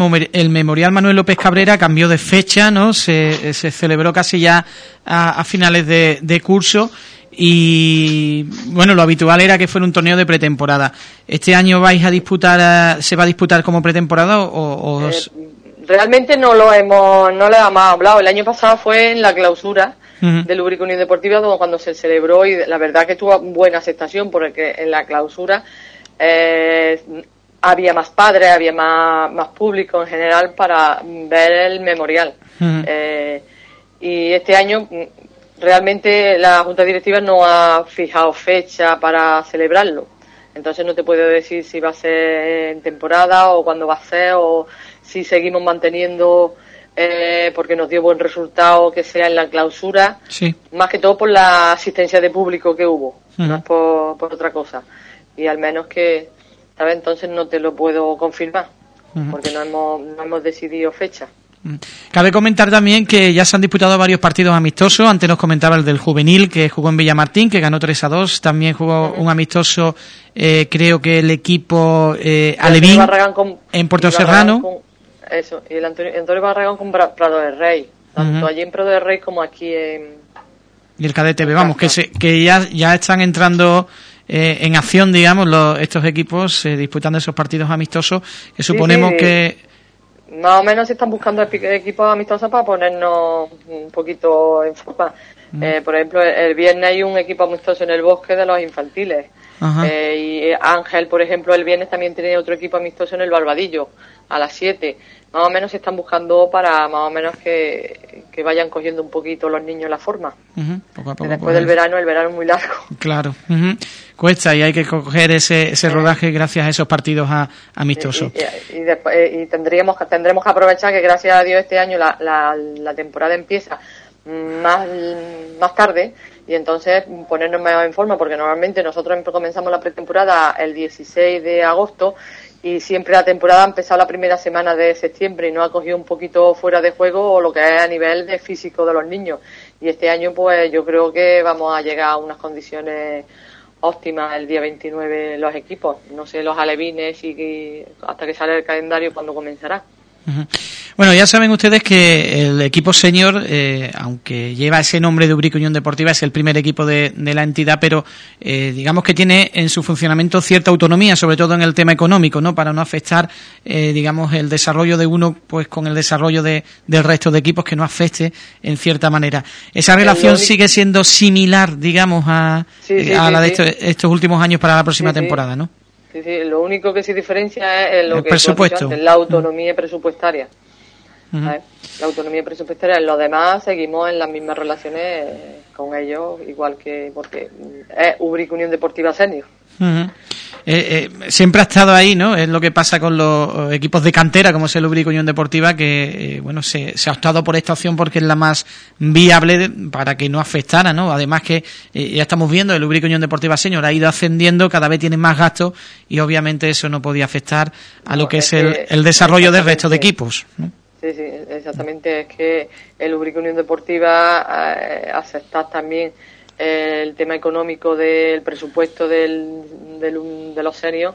Memorial Manuel López Cabrera cambió de fecha, ¿no? Se, celebró casi ya a, finales de, curso y bueno, lo habitual era que fuera un torneo de pretemporada. ¿Este año vais a disputar, se va a disputar como pretemporada o...? Eh, realmente no lo hemos, no le hemos hablado. El año pasado fue en la clausura del Ubrico Unión Deportiva cuando se celebró y la verdad que tuvo buena aceptación porque en la clausura eh, había más padres, había más, más público en general para ver el memorial. Eh, y este año mm, realmente la Junta Directiva no ha fijado fecha para celebrarlo. Entonces no te puedo decir si va a ser en temporada o cuándo va a ser o si seguimos manteniendo eh, porque nos dio buen resultado que sea en la clausura. Más que todo por la asistencia de público que hubo, no es por, por otra cosa. Y al menos que entonces no te lo puedo confirmar, porque no hemos, no hemos decidido fecha. Cabe comentar también que ya se han disputado varios partidos amistosos. Antes nos comentaba el del juvenil que jugó en Villamartín, que ganó 3 a 2. También jugó un amistoso, eh, creo que el equipo eh, Alevín en Puerto Serrano. Eso, y el Antonio, Barragán con Prado del Rey. Tanto allí en Prado del Rey como aquí en. Y el KDTV, vamos, que, se, que ya, ya están entrando eh, en acción, digamos, estos equipos eh, disputando esos partidos amistosos que suponemos que... Más o menos se están buscando equipos amistosos para ponernos un poquito en forma. Mm. Eh, por ejemplo, el viernes hay un equipo amistoso en el bosque de los infantiles. y Ángel, por ejemplo, el viernes también tiene otro equipo amistoso en el Barbadillo, a las 7 más o menos se están buscando para más o menos que, vayan cogiendo un poquito los niños la forma. después del verano, el verano es muy largo. Claro, cuesta y hay que coger ese, ese rodaje gracias a esos partidos amistosos. Y, y, tendríamos, tendremos que aprovechar que gracias a Dios este año la, la, la temporada empieza más, más tarde y entonces ponernos más en forma porque normalmente nosotros comenzamos la pretemporada el 16 de agosto y siempre la temporada ha empezado la primera semana de septiembre y no ha cogido un poquito fuera de juego o lo que es a nivel de físico de los niños. Y este año pues yo creo que vamos a llegar a unas condiciones óptimas el día 29 los equipos. No sé los alevines y, hasta que sale el calendario cuando comenzará. Bueno, ya saben ustedes que el equipo senior, eh, aunque lleva ese nombre de Ubrique Unión Deportiva, es el primer equipo de, la entidad, pero eh, digamos que tiene en su funcionamiento cierta autonomía, sobre todo en el tema económico, ¿no? Para no afectar, eh, digamos, el desarrollo de uno pues con el desarrollo de, del resto de equipos que no afecte en cierta manera. Esa relación sigue siendo similar, digamos, a, la de estos, últimos años para la próxima temporada, ¿no? Sí, sí, lo único que se diferencia es lo que presupuesto. la autonomía presupuestaria. La autonomía presupuestaria. En lo demás seguimos en las mismas relaciones con ellos, igual que porque es Ubric Unión Deportiva Senior. Eh, eh, siempre ha estado ahí, ¿no? Es lo que pasa con los equipos de cantera, como es el Ubrico Unión Deportiva, que, eh, bueno, se, se, ha optado por esta opción porque es la más viable para que no afectara, ¿no? Además que ya estamos viendo, el Ubrico Unión Deportiva Señor ha ido ascendiendo, cada vez tiene más gastos y obviamente eso no podía afectar a lo que es, el, el desarrollo del resto de equipos, ¿no? Sí, sí, exactamente. Es que el Ubrico Unión Deportiva eh, aceptar también el tema económico del presupuesto del, de los senios,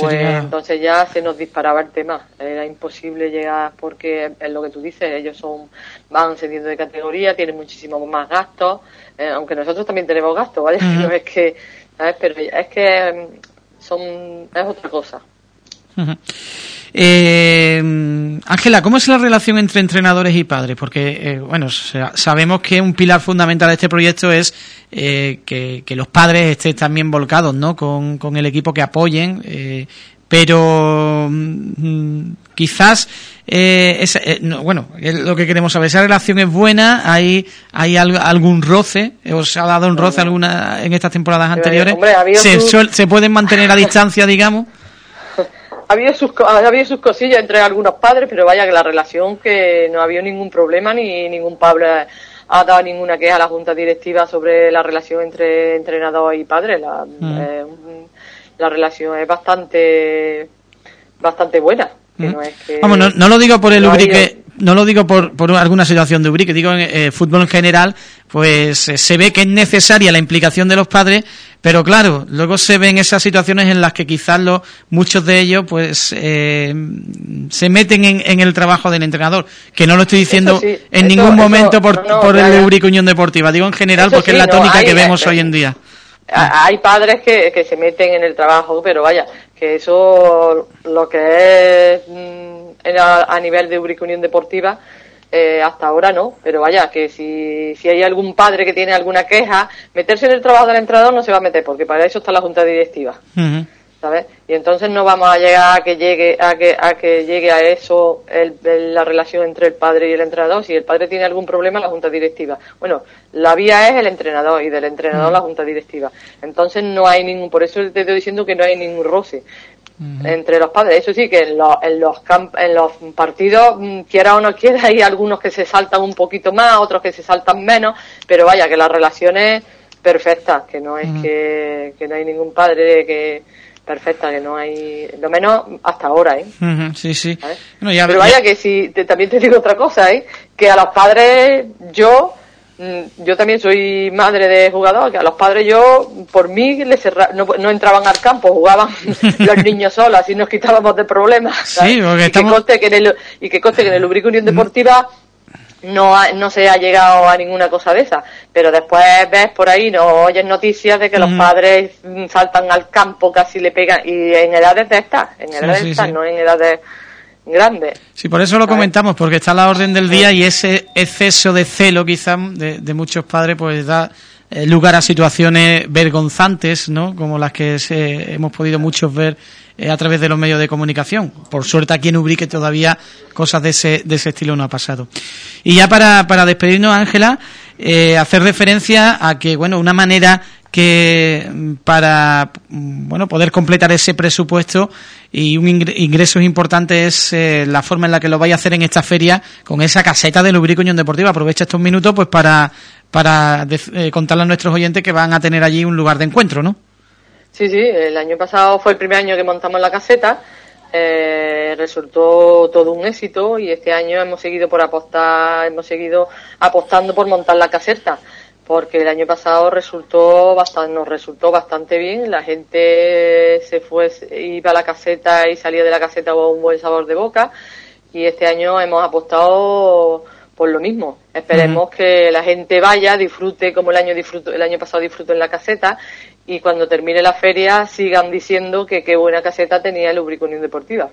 pues entonces ya se nos disparaba el tema. Era imposible llegar porque es lo que tú dices, ellos son van cediendo de categoría, tienen muchísimos más gastos, eh, aunque nosotros también tenemos gastos, ¿vale? No es que, Pero es que mm, son es otra cosa. Eh, Ángela, ¿cómo es la relación entre entrenadores y padres? Porque, eh, bueno, sabemos que un pilar fundamental de este proyecto es eh, que, los padres estén también volcados, ¿no? Con, el equipo que apoyen, eh, pero mm, quizás eh, bueno lo que queremos saber esa relación es buena hay hay algún roce os ha dado un roce alguna en estas temporadas anteriores se, se pueden mantener a distancia digamos había sus, había sus cosillas entre algunos padres, pero vaya que la relación que no había ningún problema ni ningún padre ha dado ninguna queja a la junta directiva sobre la relación entre entrenador y padre. La, mm. eh, la relación es bastante bastante buena. Mm. Vamos, no, lo digo por el Ubrique, no lo digo por, por alguna situación de Ubrique, digo en eh, fútbol en general, pues eh, se ve que es necesaria la implicación de los padres, pero claro, luego se ven esas situaciones en las que quizás los, muchos de ellos pues eh, se meten en, el trabajo del entrenador, que no lo estoy diciendo en ningún momento por, por el Eurico Unión Deportiva, digo en general porque es la tónica que vemos hoy en día. Hay padres que, que se meten en el trabajo, pero vaya, que eso lo que es mm, a, nivel de Eurico Unión Deportiva eh, hasta ahora no, pero vaya, que si, si hay algún padre que tiene alguna queja, meterse en el trabajo del entrenador no se va a meter, porque para eso está la junta directiva. ¿Sabes? Y entonces no vamos a llegar a que llegue a que a que llegue a eso el, la relación entre el padre y el entrenador. Si el padre tiene algún problema, la junta directiva. Bueno, la vía es el entrenador y del entrenador la junta directiva. Entonces no hay ningún, por eso te estoy diciendo que no hay ningún roce entre los padres. Eso sí, que en, los, en, los, en los partidos, mm, quiera o no quiera, hay algunos que se saltan un poquito más, otros que se saltan menos, pero vaya, que la relación es perfecta, que no es que, que no hay ningún padre que perfecta, que no hay, lo menos hasta ahora, ¿eh? sí, sí. pero vaya que si, también te digo otra cosa, ¿eh? Que a los padres, yo, Mm, yo también soy madre de jugador, que a los padres yo, por mí, les no, no, entraban al campo, jugaban los niños solos, así nos quitábamos de problemas. Sí, y, que conste que en el, y que conste que en el Lubrico Unión Deportiva no, no se ha llegado a ninguna cosa de esa, pero después ves por ahí, no oyes noticias de que los padres saltan al campo, casi le pegan, y en edades de estas, en edades de estas, no en edades grande. Sí, por eso lo comentamos, porque está a la orden del día y ese exceso de celo quizás de, muchos padres pues da lugar a situaciones vergonzantes, ¿no? Como las que hemos podido muchos ver eh, a través de los medios de comunicación. Por suerte aquí en Ubrique todavía cosas de ese, de ese estilo no ha pasado. Y ya para, para despedirnos, Ángela, eh, hacer referencia a que, bueno, una manera que mm, para mm, bueno poder completar ese presupuesto y un ingreso importante es eh, la forma en la que lo vais a hacer en esta feria con esa caseta de Lubrico Unión Deportiva. Aprovecha estos minutos pues para, para eh, contarle a nuestros oyentes que van a tener allí un lugar de encuentro, ¿no? Sí, sí, el año pasado fue el primer año que montamos la caseta, eh, resultó todo un éxito y este año hemos seguido por apostar, hemos seguido apostando por montar la caseta porque el año pasado resultó bastante, nos resultó bastante bien, la gente se fue, iba a la caseta y salía de la caseta con un buen sabor de boca y este año hemos apostado por lo mismo. Esperemos que la gente vaya, disfrute como el año disfruto, el año pasado disfrutó en la caseta y cuando termine la feria sigan diciendo que qué buena caseta tenía el Unión Deportiva.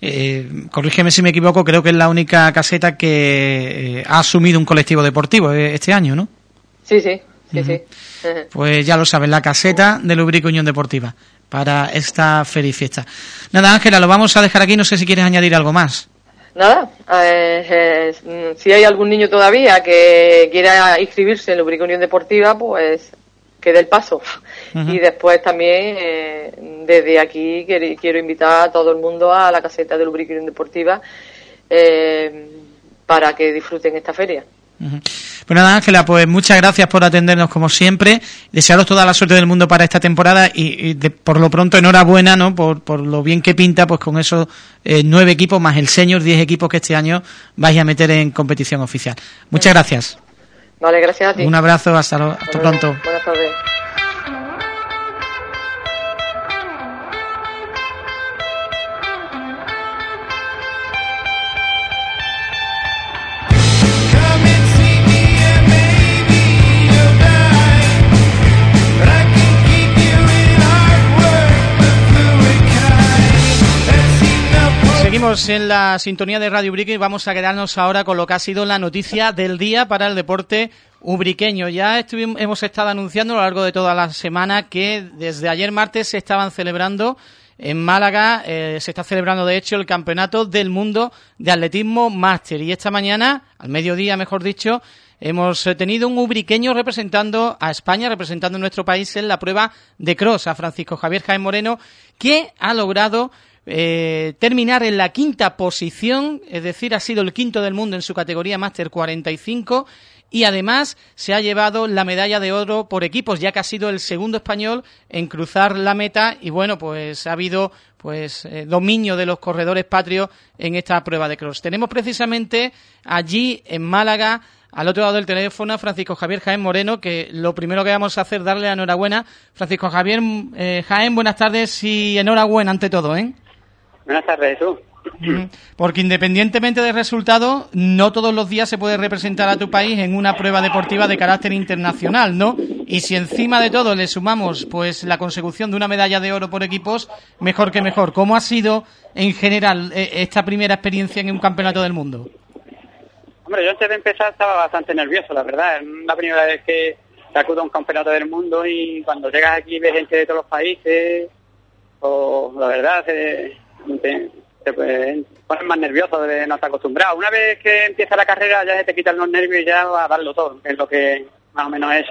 Eh, corrígeme si me equivoco, creo que es la única caseta que eh, ha asumido un colectivo deportivo eh, este año, ¿no? Sí, sí, sí, sí. Pues ya lo saben, la caseta de Lubrico Unión Deportiva para esta feliz fiesta. Nada, Ángela, lo vamos a dejar aquí, no sé si quieres añadir algo más. Nada, eh, eh, si hay algún niño todavía que quiera inscribirse en Lubrico Unión Deportiva, pues que dé el paso. Y después también, eh, desde aquí, quiero, invitar a todo el mundo a la caseta de lubricación deportiva eh, para que disfruten esta feria. Pues nada, Ángela, pues muchas gracias por atendernos como siempre. Desearos toda la suerte del mundo para esta temporada y, por lo pronto enhorabuena, ¿no? Por, por lo bien que pinta, pues con esos eh, nueve equipos más el señor, diez equipos que este año vais a meter en competición oficial. Muchas gracias. Vale, gracias a ti. Un abrazo, hasta, hasta pronto. Buenas tardes. Seguimos en la sintonía de Radio Ubrique y vamos a quedarnos ahora con lo que ha sido la noticia del día para el deporte ubriqueño. Ya hemos estado anunciando a lo largo de toda la semana que desde ayer martes se estaban celebrando en Málaga, eh, se está celebrando de hecho el Campeonato del Mundo de Atletismo Máster y esta mañana, al mediodía mejor dicho, hemos tenido un ubriqueño representando a España, representando a nuestro país en la prueba de cross, a Francisco Javier Jaén Moreno, que ha logrado eh, terminar en la quinta posición, es decir, ha sido el quinto del mundo en su categoría Máster 45 y además se ha llevado la medalla de oro por equipos, ya que ha sido el segundo español en cruzar la meta y bueno, pues ha habido pues eh, dominio de los corredores patrios en esta prueba de cross. Tenemos precisamente allí en Málaga al otro lado del teléfono a Francisco Javier Jaén Moreno, que lo primero que vamos a hacer darle la enhorabuena. Francisco Javier eh, Jaén, buenas tardes y enhorabuena ante todo, ¿eh? Buenas tardes. Porque independientemente del resultado, no todos los días se puede representar a tu país en una prueba deportiva de carácter internacional, ¿no? Y si encima de todo le sumamos pues la consecución de una medalla de oro por equipos, mejor que mejor. ¿Cómo ha sido en general eh, esta primera experiencia en un campeonato del mundo? Hombre, yo antes de empezar estaba bastante nervioso, la verdad. Es la primera vez que acudo a un campeonato del mundo y cuando llegas aquí ves gente de todos los países, o la verdad... Eh, te, te pones más nervioso de no estar acostumbrado. Una vez que empieza la carrera ya se te quitan los nervios y ya va a darlo todo, es lo que más o menos es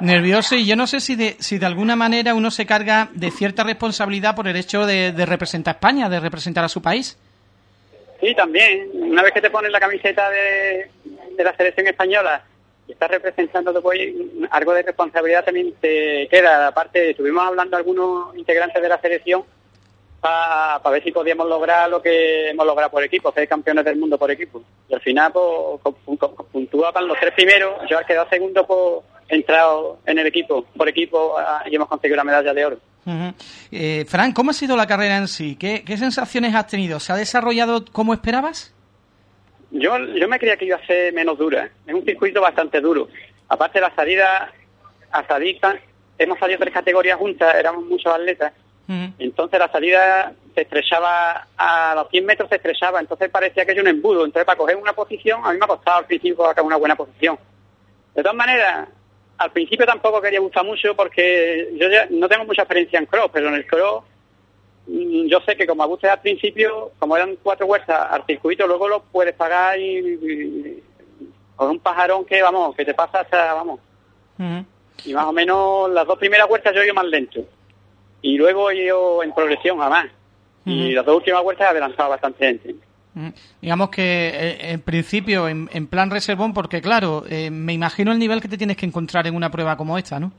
Nervioso y yo no sé si de, si de alguna manera uno se carga de cierta responsabilidad por el hecho de, representar a España, de representar a su país. Sí, también. Una vez que te pones la camiseta de, de la selección española y estás representando a tu país, algo de responsabilidad también te queda. Aparte, estuvimos hablando algunos integrantes de la selección para ver si podíamos lograr lo que hemos logrado por equipo, ser campeones del mundo por equipo. Y al final, pues, puntúan los tres primeros, yo he quedado segundo, pues, he entrado en el equipo, por equipo, y hemos conseguido la medalla de oro. eh, Fran, ¿cómo ha sido la carrera en sí? ¿Qué, sensaciones has tenido? ¿Se ha desarrollado como esperabas? Yo, yo me creía que iba a ser menos dura. Es un circuito bastante duro. Aparte de la salida a salida, hemos salido tres categorías juntas, éramos muchos atletas entonces la salida se estrechaba, a los 100 metros se estrechaba, entonces parecía que hay un embudo. Entonces para coger una posición, a mí me ha costado al principio sacar una buena posición. De todas maneras, al principio tampoco quería gustar mucho porque yo ya no tengo mucha experiencia en cross, pero en el cross mm, yo sé que como abusé al principio, como eran cuatro vueltas al circuito, luego lo puedes pagar y, con un pajarón que, vamos, que te pasa hasta, vamos. Y más o menos las dos primeras vueltas yo iba más lento y luego he ido en progresión además. Y las dos últimas vueltas he adelantado bastante gente. Digamos que eh, en principio, en, plan reservón, porque claro, eh, me imagino el nivel que te tienes que encontrar en una prueba como esta, ¿no?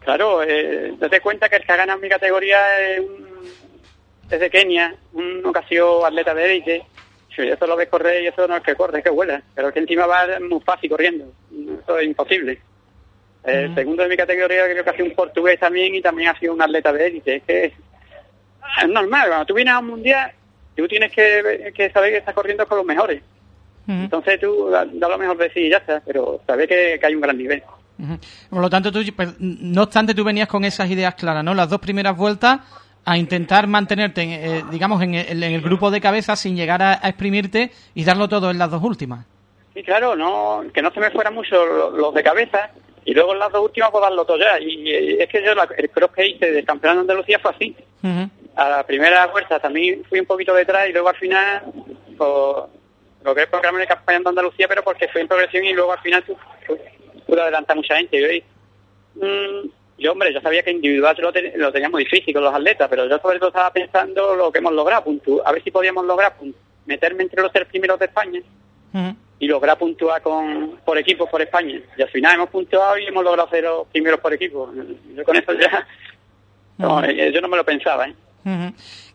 Claro, eh, date cuenta que el que ha ganado mi categoría es, de Kenia, un ocasión atleta de élite. Si eso lo ves correr y eso no es que corre, es que vuela. Pero que encima va muy fácil corriendo. Eso es imposible. El segundo de mi categoría creo que ha sido un portugués también y también ha sido un atleta de élite. Es que es normal, cuando tú vienes a un mundial, tú tienes que, saber que estás corriendo con los mejores. Entonces tú da, lo mejor de sí y ya está, pero sabes que, hay un gran nivel. Por lo tanto, tú, pues, no obstante, tú venías con esas ideas claras, ¿no? Las dos primeras vueltas a intentar mantenerte, eh, digamos, en el, grupo de cabeza sin llegar a, exprimirte y darlo todo en las dos últimas. Sí, claro, no, que no se me fueran mucho los de cabeza y luego en las dos últimas pues darlo todo ya. Y, es que yo el cross que hice del campeonato de Andalucía fue así. A la primera vuelta también fui un poquito detrás y luego al final, pues, lo que es programa de campaña de Andalucía, pero porque fue en progresión y luego al final pude adelantar mucha gente. mm, yo, hombre, yo sabía que individual lo, lo tenía muy difícil con los atletas, pero yo sobre todo estaba pensando lo que hemos logrado, a ver si podíamos lograr meterme entre los tres primeros de España y lograr puntuar con, por equipo por España. Y al final hemos puntuado y hemos logrado ser los primeros por equipo. Yo con eso ya, no, eh, yo no me lo pensaba. ¿eh?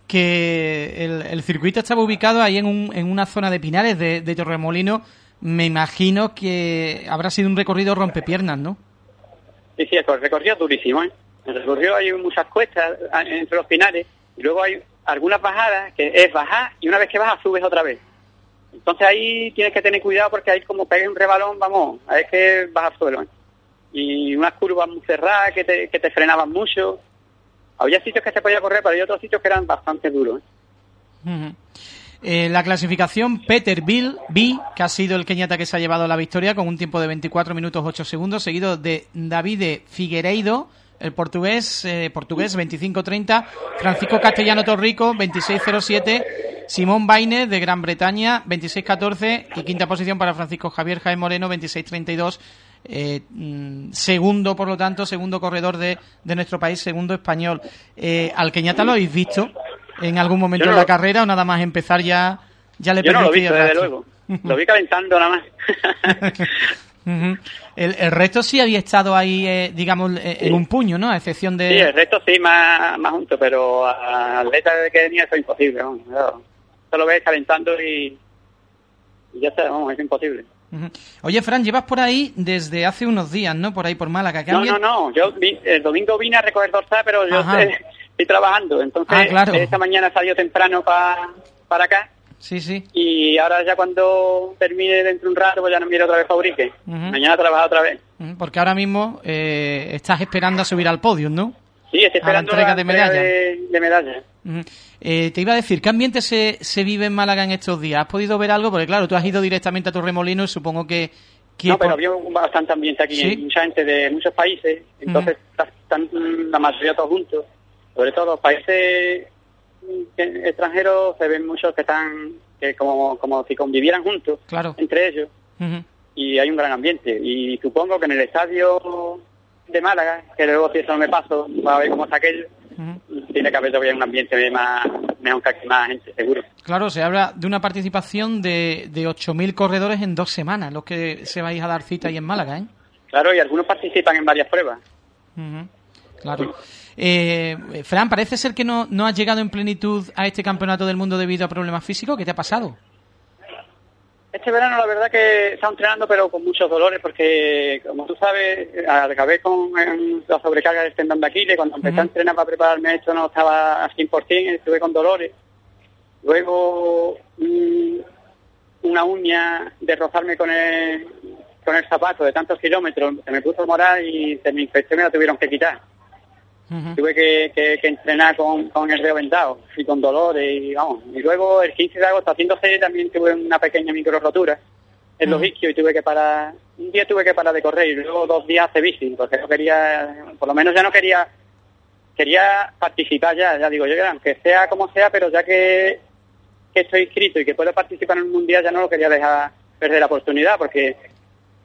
Que el, circuito estaba ubicado ahí en, un, en una zona de Pinares de, de Torremolino. Me imagino que habrá sido un recorrido rompepiernas, ¿no? Sí, sí, el recorrido es durísimo. ¿eh? El recorrido hay muchas cuestas entre los Pinares y luego hay algunas bajadas que es bajar y una vez que bajas subes otra vez. Entonces ahí tienes que tener cuidado porque ahí como pegue un rebalón, vamos, hay que bajar suelo. ¿eh? Y unas curvas muy cerradas que te, que te frenaban mucho. Había sitios que se podía correr, pero hay otros sitios que eran bastante duros. ¿eh? Eh, la clasificación, Peter Bill, B, que ha sido el keñata que se ha llevado la victoria con un tiempo de 24 minutos 8 segundos, seguido de David Figueiredo, el portugués, eh, portugués 25-30, Francisco Castellano Torrico 26-07, Simón Baine de Gran Bretaña 26-14 y quinta posición para Francisco Javier Jaén Moreno 26-32. Eh, mm, segundo, por lo tanto, segundo corredor de, de nuestro país, segundo español. Eh, ¿Al Keñata lo habéis visto en algún momento de la carrera o nada más empezar ya, ya le Yo no lo desde luego. Lo vi calentando nada más. el, resto sí había estado ahí, eh, digamos, eh, en un puño, ¿no? A excepción de... Sí, el resto sí, más, más junto, pero a atleta que venía eso es imposible, lo ves calentando y, ya está, vamos, es imposible. Oye, Fran, llevas por ahí desde hace unos días, ¿no? Por ahí, por Málaga. No, no, no. Yo el domingo vine a recoger dorsal, pero yo estoy, trabajando. Entonces, ah, esta mañana salió temprano para acá Sí, sí. Y ahora ya cuando termine dentro de un rato, pues ya no miro otra vez Fabrique. Mañana trabajar otra vez. Porque ahora mismo eh, estás esperando a subir al podio, ¿no? Sí, estoy esperando la entrega de medalla. De, medalla. Eh, te iba a decir, ¿qué ambiente se, se vive en Málaga en estos días? ¿Has podido ver algo? Porque claro, tú has ido directamente a Torremolino y supongo que... no, pero había bastante ambiente aquí, mucha gente de muchos países, entonces están la mayoría todos juntos, sobre todo países extranjeros se ven muchos que están que como, como si convivieran juntos entre ellos. Y hay un gran ambiente. Y supongo que en el estadio de Málaga que luego si eso no me paso para ver cómo está aquello tiene que haber todavía un ambiente más mejor que más gente seguro claro se habla de una participación de, de 8.000 corredores en dos semanas los que se vais a dar cita ahí en Málaga ¿eh? claro y algunos participan en varias pruebas claro eh, Fran, parece ser que no, no has llegado en plenitud a este campeonato del mundo debido a problemas físicos. ¿Qué te ha pasado? Este verano la verdad que estado entrenando pero con muchos dolores porque como tú sabes acabé con la sobrecarga del tendón de Aquiles. Cuando empecé a entrenar para prepararme esto no estaba al 100% estuve con dolores. Luego una uña de rozarme con el con el zapato de tantos kilómetros se me puso morar y se me infectó y me la tuvieron que quitar Tuve que, que, entrenar con, con el dedo vendado y con dolores y vamos. Y luego el 15 de agosto haciendo serie también tuve una pequeña micro rotura en los isquios y tuve que parar, un día tuve que parar de correr y luego dos días hace bici porque no quería, por lo menos ya no quería, quería participar ya, ya digo yo, aunque sea como sea, pero ya que, que estoy inscrito y que puedo participar en el mundial ya no lo quería dejar perder la oportunidad porque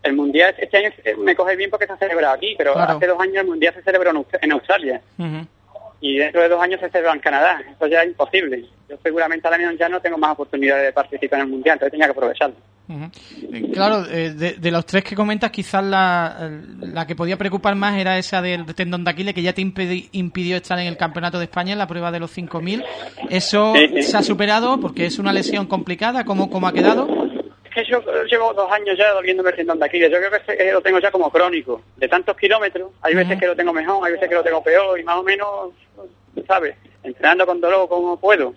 el Mundial este año me coge bien porque se ha celebrado aquí, pero hace dos años el Mundial se celebró en Australia. Y dentro de dos años se celebra en Canadá. Eso ya es imposible. Yo seguramente al año ya no tengo más oportunidades de participar en el Mundial, entonces tenía que aprovecharlo. Eh, claro, eh, de, los tres que comentas, quizás la, la, que podía preocupar más era esa del tendón de Aquiles, que ya te impidió estar en el Campeonato de España en la prueba de los 5.000. ¿Eso se ha superado porque es una lesión complicada? ¿Cómo, cómo ha quedado? Que yo llevo dos años ya doliéndome el tendón de Aquiles. Yo creo que lo tengo ya como crónico. De tantos kilómetros, hay veces que lo tengo mejor, hay veces que lo tengo peor y más o menos, ¿sabes? Entrenando con dolor como puedo.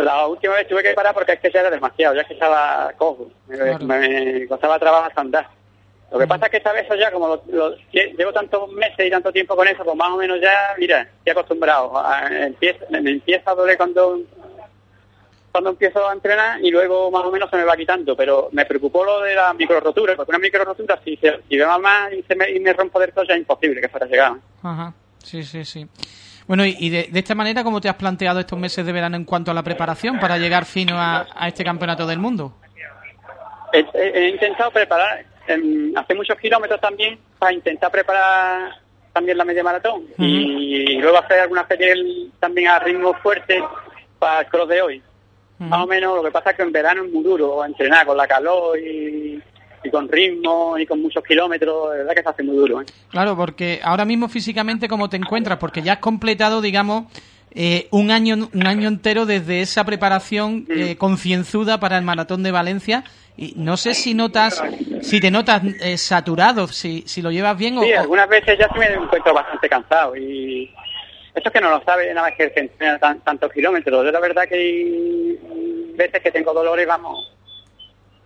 La última vez tuve que parar porque es que ya era demasiado, ya que estaba cojo. Me, costaba trabajar hasta andar. Lo que pasa es que esta vez ya, como llevo tantos meses y tanto tiempo con eso, pues más o menos ya, mira, estoy acostumbrado. me empieza a doler cuando cuando empiezo a entrenar y luego más o menos se me va quitando, pero me preocupó lo de la micro rotura, porque una micro rotura si, se, si veo más y, me, y me rompo de esto ya es imposible que fuera llegar. Ajá, sí, sí, sí. Bueno, y de, esta manera, ¿cómo te has planteado estos meses de verano en cuanto a la preparación para llegar fino a, este campeonato del mundo? He, intentado preparar, em, hacer muchos kilómetros también para intentar preparar también la media maratón y luego hacer alguna serie también a ritmo fuerte para el cross de hoy. Más o menos lo que pasa es que en verano es muy duro entrenar con la calor y, con ritmo y con muchos kilómetros, de verdad que se hace muy duro. ¿eh? Claro, porque ahora mismo físicamente cómo te encuentras, porque ya has completado, digamos, eh, un año un año entero desde esa preparación eh, concienzuda para el maratón de Valencia y no sé si notas si te notas eh, saturado si, si lo llevas bien sí, algunas veces ya se me encuentro bastante cansado y eso es que no lo sabe nada más que se entrena tantos kilómetros yo la verdad que hay veces que tengo dolores vamos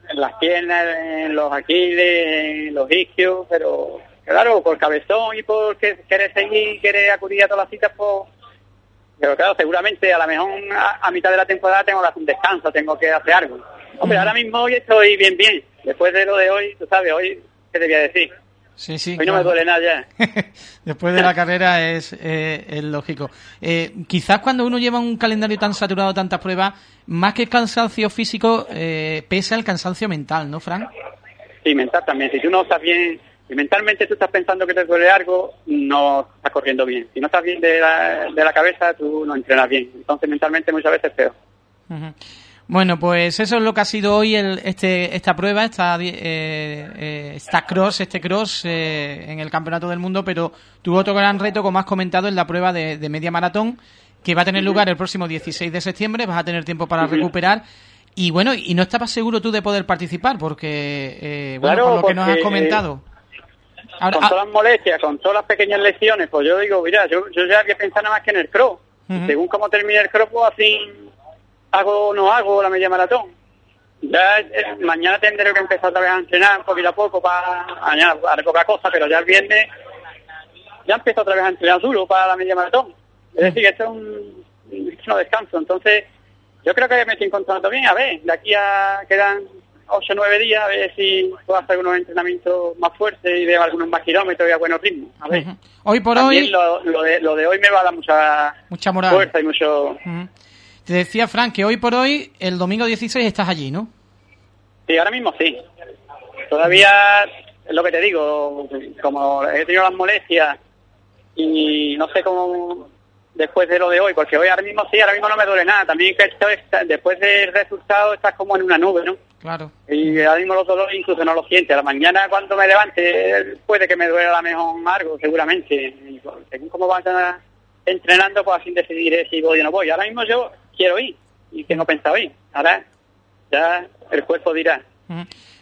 en las piernas en los aquiles en los isquios pero claro por cabezón y por querer seguir querer acudir a todas las citas pues pero claro, seguramente a lo mejor a, mitad de la temporada tengo que hacer un descanso, tengo que hacer algo. Hombre, ahora mismo hoy estoy bien, bien. Después de lo de hoy, tú sabes, hoy, ¿qué te voy a decir? Sí, sí. Hoy no me duele nada ya. Después de la carrera es, eh, es lógico. Eh, quizás cuando uno lleva un calendario tan saturado, tantas pruebas, más que el cansancio físico, eh, pesa el cansancio mental, ¿no, Frank? Sí, mental también. Si tú no estás bien si mentalmente tú estás pensando que te duele algo, no estás corriendo bien. Si no estás bien de la, de la cabeza, tú no entrenas bien. Entonces, mentalmente muchas veces es peor. Bueno, pues eso es lo que ha sido hoy el, este, esta prueba, esta, eh, eh, esta cross, este cross eh, en el Campeonato del Mundo, pero tuvo otro gran reto, como has comentado, en la prueba de, media maratón, que va a tener lugar el próximo 16 de septiembre, vas a tener tiempo para recuperar. Y bueno, y no estabas seguro tú de poder participar, porque, bueno, por lo que nos has comentado. Con todas las molestias, con todas las pequeñas lesiones, pues yo digo, mira, yo, yo ya que pensar nada más que en el cross. Según cómo termine el cross, pues así hago o no hago la media maratón. Ya eh, mañana tendré que empezar otra vez a entrenar poquito a poco para añadir poca cosa, pero ya el viernes ya empiezo otra vez a entrenar duro para la media maratón. Es decir, esto es un, un descanso. Entonces, yo creo que me estoy encontrando bien. A ver, de aquí a quedan 8 o 9 días a ver si puedo hacer unos entrenamientos más fuertes y veo algunos más kilómetros y a buenos ritmos. A ver. Hoy por hoy... Lo, lo, de, lo de hoy me va a dar mucha, mucha moral. fuerza y mucho... Te decía, Frank, que hoy por hoy, el domingo 16, estás allí, ¿no? Sí, ahora mismo sí. Todavía, es lo que te digo, como he tenido las molestias y no sé cómo después de lo de hoy, porque hoy ahora mismo sí, ahora mismo no me duele nada. También que esto después del resultado estás como en una nube, ¿no? Claro. Y ahora mismo los dolores incluso no los siente. A la mañana cuando me levante puede que me duela la mejor algo, seguramente. según cómo vas entrenando, pues así decidiré si voy o no voy. Ahora mismo yo quiero ir y tengo pensado ir. Ahora ya el cuerpo dirá.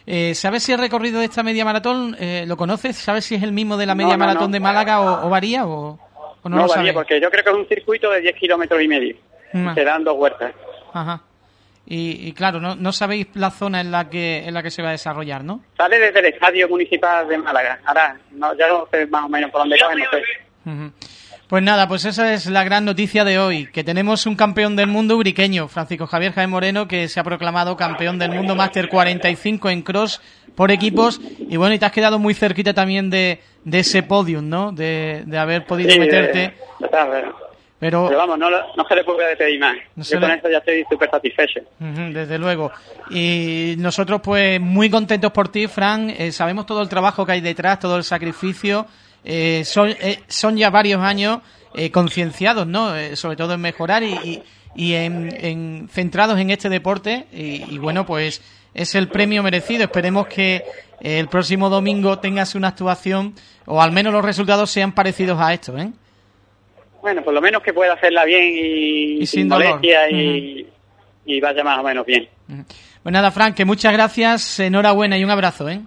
Eh, ¿Sabes si el recorrido de esta media maratón eh, lo conoces? ¿Sabes si es el mismo de la media maratón de Málaga o, varía o, no, no varía, porque yo creo que es un circuito de 10 kilómetros y medio. Se dan dos vueltas. Ajá. Y, claro, no, no sabéis la zona en la que en la que se va a desarrollar, ¿no? Sale desde el Estadio Municipal de Málaga. Ahora, no, ya no sé más o menos por dónde va, no sé. Pues nada, pues esa es la gran noticia de hoy, que tenemos un campeón del mundo ubriqueño, Francisco Javier Jaén Moreno, que se ha proclamado campeón del mundo Máster 45 en cross por equipos. Y bueno, y te has quedado muy cerquita también de, de ese podium, ¿no? De, de haber podido meterte. Pero, vamos, no, no se le puede pedir más. Yo con eso ya estoy súper satisfecho. desde luego. Y nosotros, pues, muy contentos por ti, Fran. Eh, sabemos todo el trabajo que hay detrás, todo el sacrificio. Eh, son, eh, son ya varios años concienciados, ¿no? sobre todo en mejorar y, y, en, centrados en este deporte. Y, bueno, pues es el premio merecido. Esperemos que el próximo domingo tengas una actuación o al menos los resultados sean parecidos a estos, ¿eh? Bueno, por lo menos que pueda hacerla bien y, sin, molestia y, vaya más o menos bien. Pues nada, Frank, que muchas gracias, enhorabuena y un abrazo, ¿eh?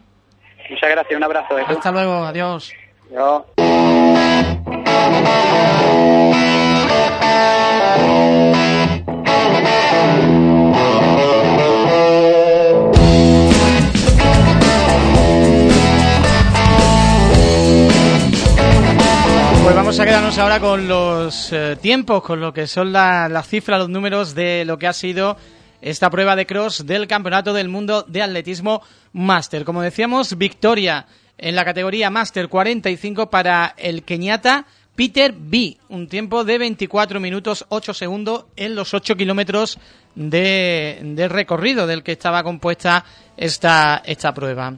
Muchas gracias, un abrazo. ¿eh? Hasta luego, adiós. Adiós. Pues vamos a quedarnos ahora con los eh, tiempos, con lo que son las cifras, los números de lo que ha sido esta prueba de cross del Campeonato del Mundo de Atletismo Máster. Como decíamos, victoria en la categoría Máster 45 para el keniata Peter B. Un tiempo de 24 minutos 8 segundos en los 8 kilómetros de, recorrido del que estaba compuesta esta, esta prueba.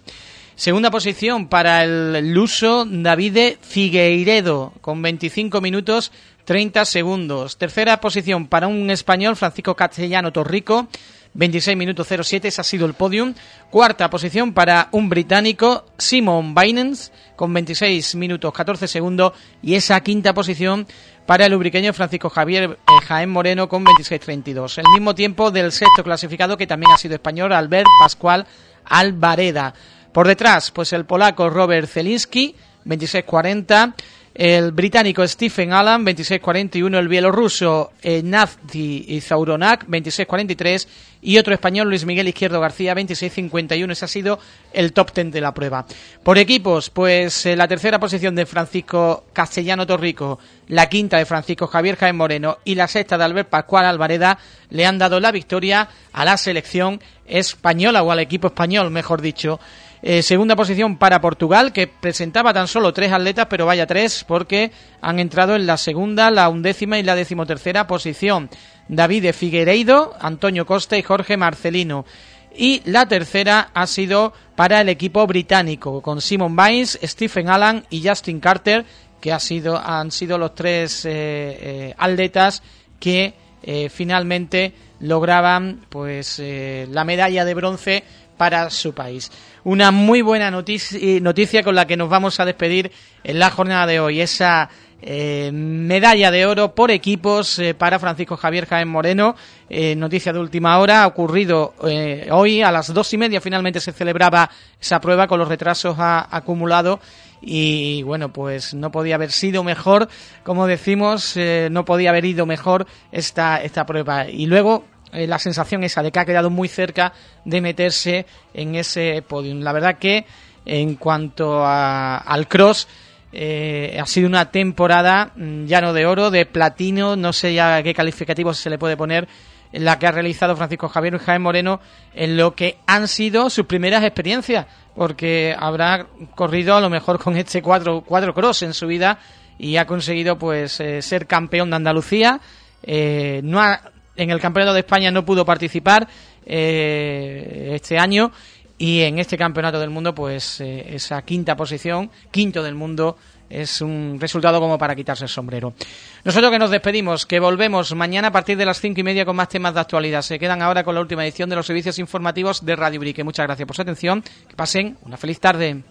Segunda posición para el luso Davide Figueiredo, con 25 minutos 30 segundos. Tercera posición para un español, Francisco Castellano Torrico, 26 minutos 07, ese ha sido el podium. Cuarta posición para un británico, Simon Binance, con 26 minutos 14 segundos. Y esa quinta posición para el lubriqueño Francisco Javier eh, Jaén Moreno, con 26.32. El mismo tiempo del sexto clasificado, que también ha sido español, Albert Pascual Alvareda. Por detrás, pues el polaco Robert Zelinski, 26.40 el británico Stephen Allen, 26.41, el bielorruso eh, Nazdi Zauronak, 26.43, y otro español, Luis Miguel Izquierdo García, 26.51. Ese ha sido el top ten de la prueba. Por equipos, pues eh, la tercera posición de Francisco Castellano Torrico, la quinta de Francisco Javier Jaén Moreno y la sexta de Albert Pascual Alvareda le han dado la victoria a la selección española, o al equipo español, mejor dicho. Eh, segunda posición para Portugal, que presentaba tan solo tres atletas, pero vaya tres, porque han entrado en la segunda, la undécima y la decimotercera posición. David Figueiredo, Antonio Costa y Jorge Marcelino. Y la tercera ha sido para el equipo británico, con Simon Biles, Stephen Allen y Justin Carter, que ha sido, han sido los tres eh, eh, atletas que finalmente lograban pues la medalla de bronce para su país una muy buena noticia, noticia con la que nos vamos a despedir en la jornada de hoy. Esa eh, medalla de oro por equipos eh, para Francisco Javier Jaén Moreno. Eh, noticia de última hora, ha ocurrido hoy a las dos y media. Finalmente se celebraba esa prueba con los retrasos acumulados. Y bueno, pues no podía haber sido mejor, como decimos, no podía haber ido mejor esta, esta prueba. Y luego eh, la sensación esa de que ha quedado muy cerca de meterse en ese podium. La verdad que en cuanto al cross eh, ha sido una temporada mm, ya no de oro, de platino, no sé ya qué calificativo se le puede poner la que ha realizado Francisco Javier y Jaén Moreno en lo que han sido sus primeras experiencias, porque habrá corrido a lo mejor con este cuatro, cuatro cross en su vida y ha conseguido pues eh, ser campeón de Andalucía. no ha en el Campeonato de España no pudo participar eh, este año y en este Campeonato del Mundo, pues eh, esa quinta posición, quinto del mundo, es un resultado como para quitarse el sombrero. Nosotros que nos despedimos, que volvemos mañana a partir de las cinco y media con más temas de actualidad. Se quedan ahora con la última edición de los servicios informativos de Radio Brique. Muchas gracias por su atención. Que pasen una feliz tarde.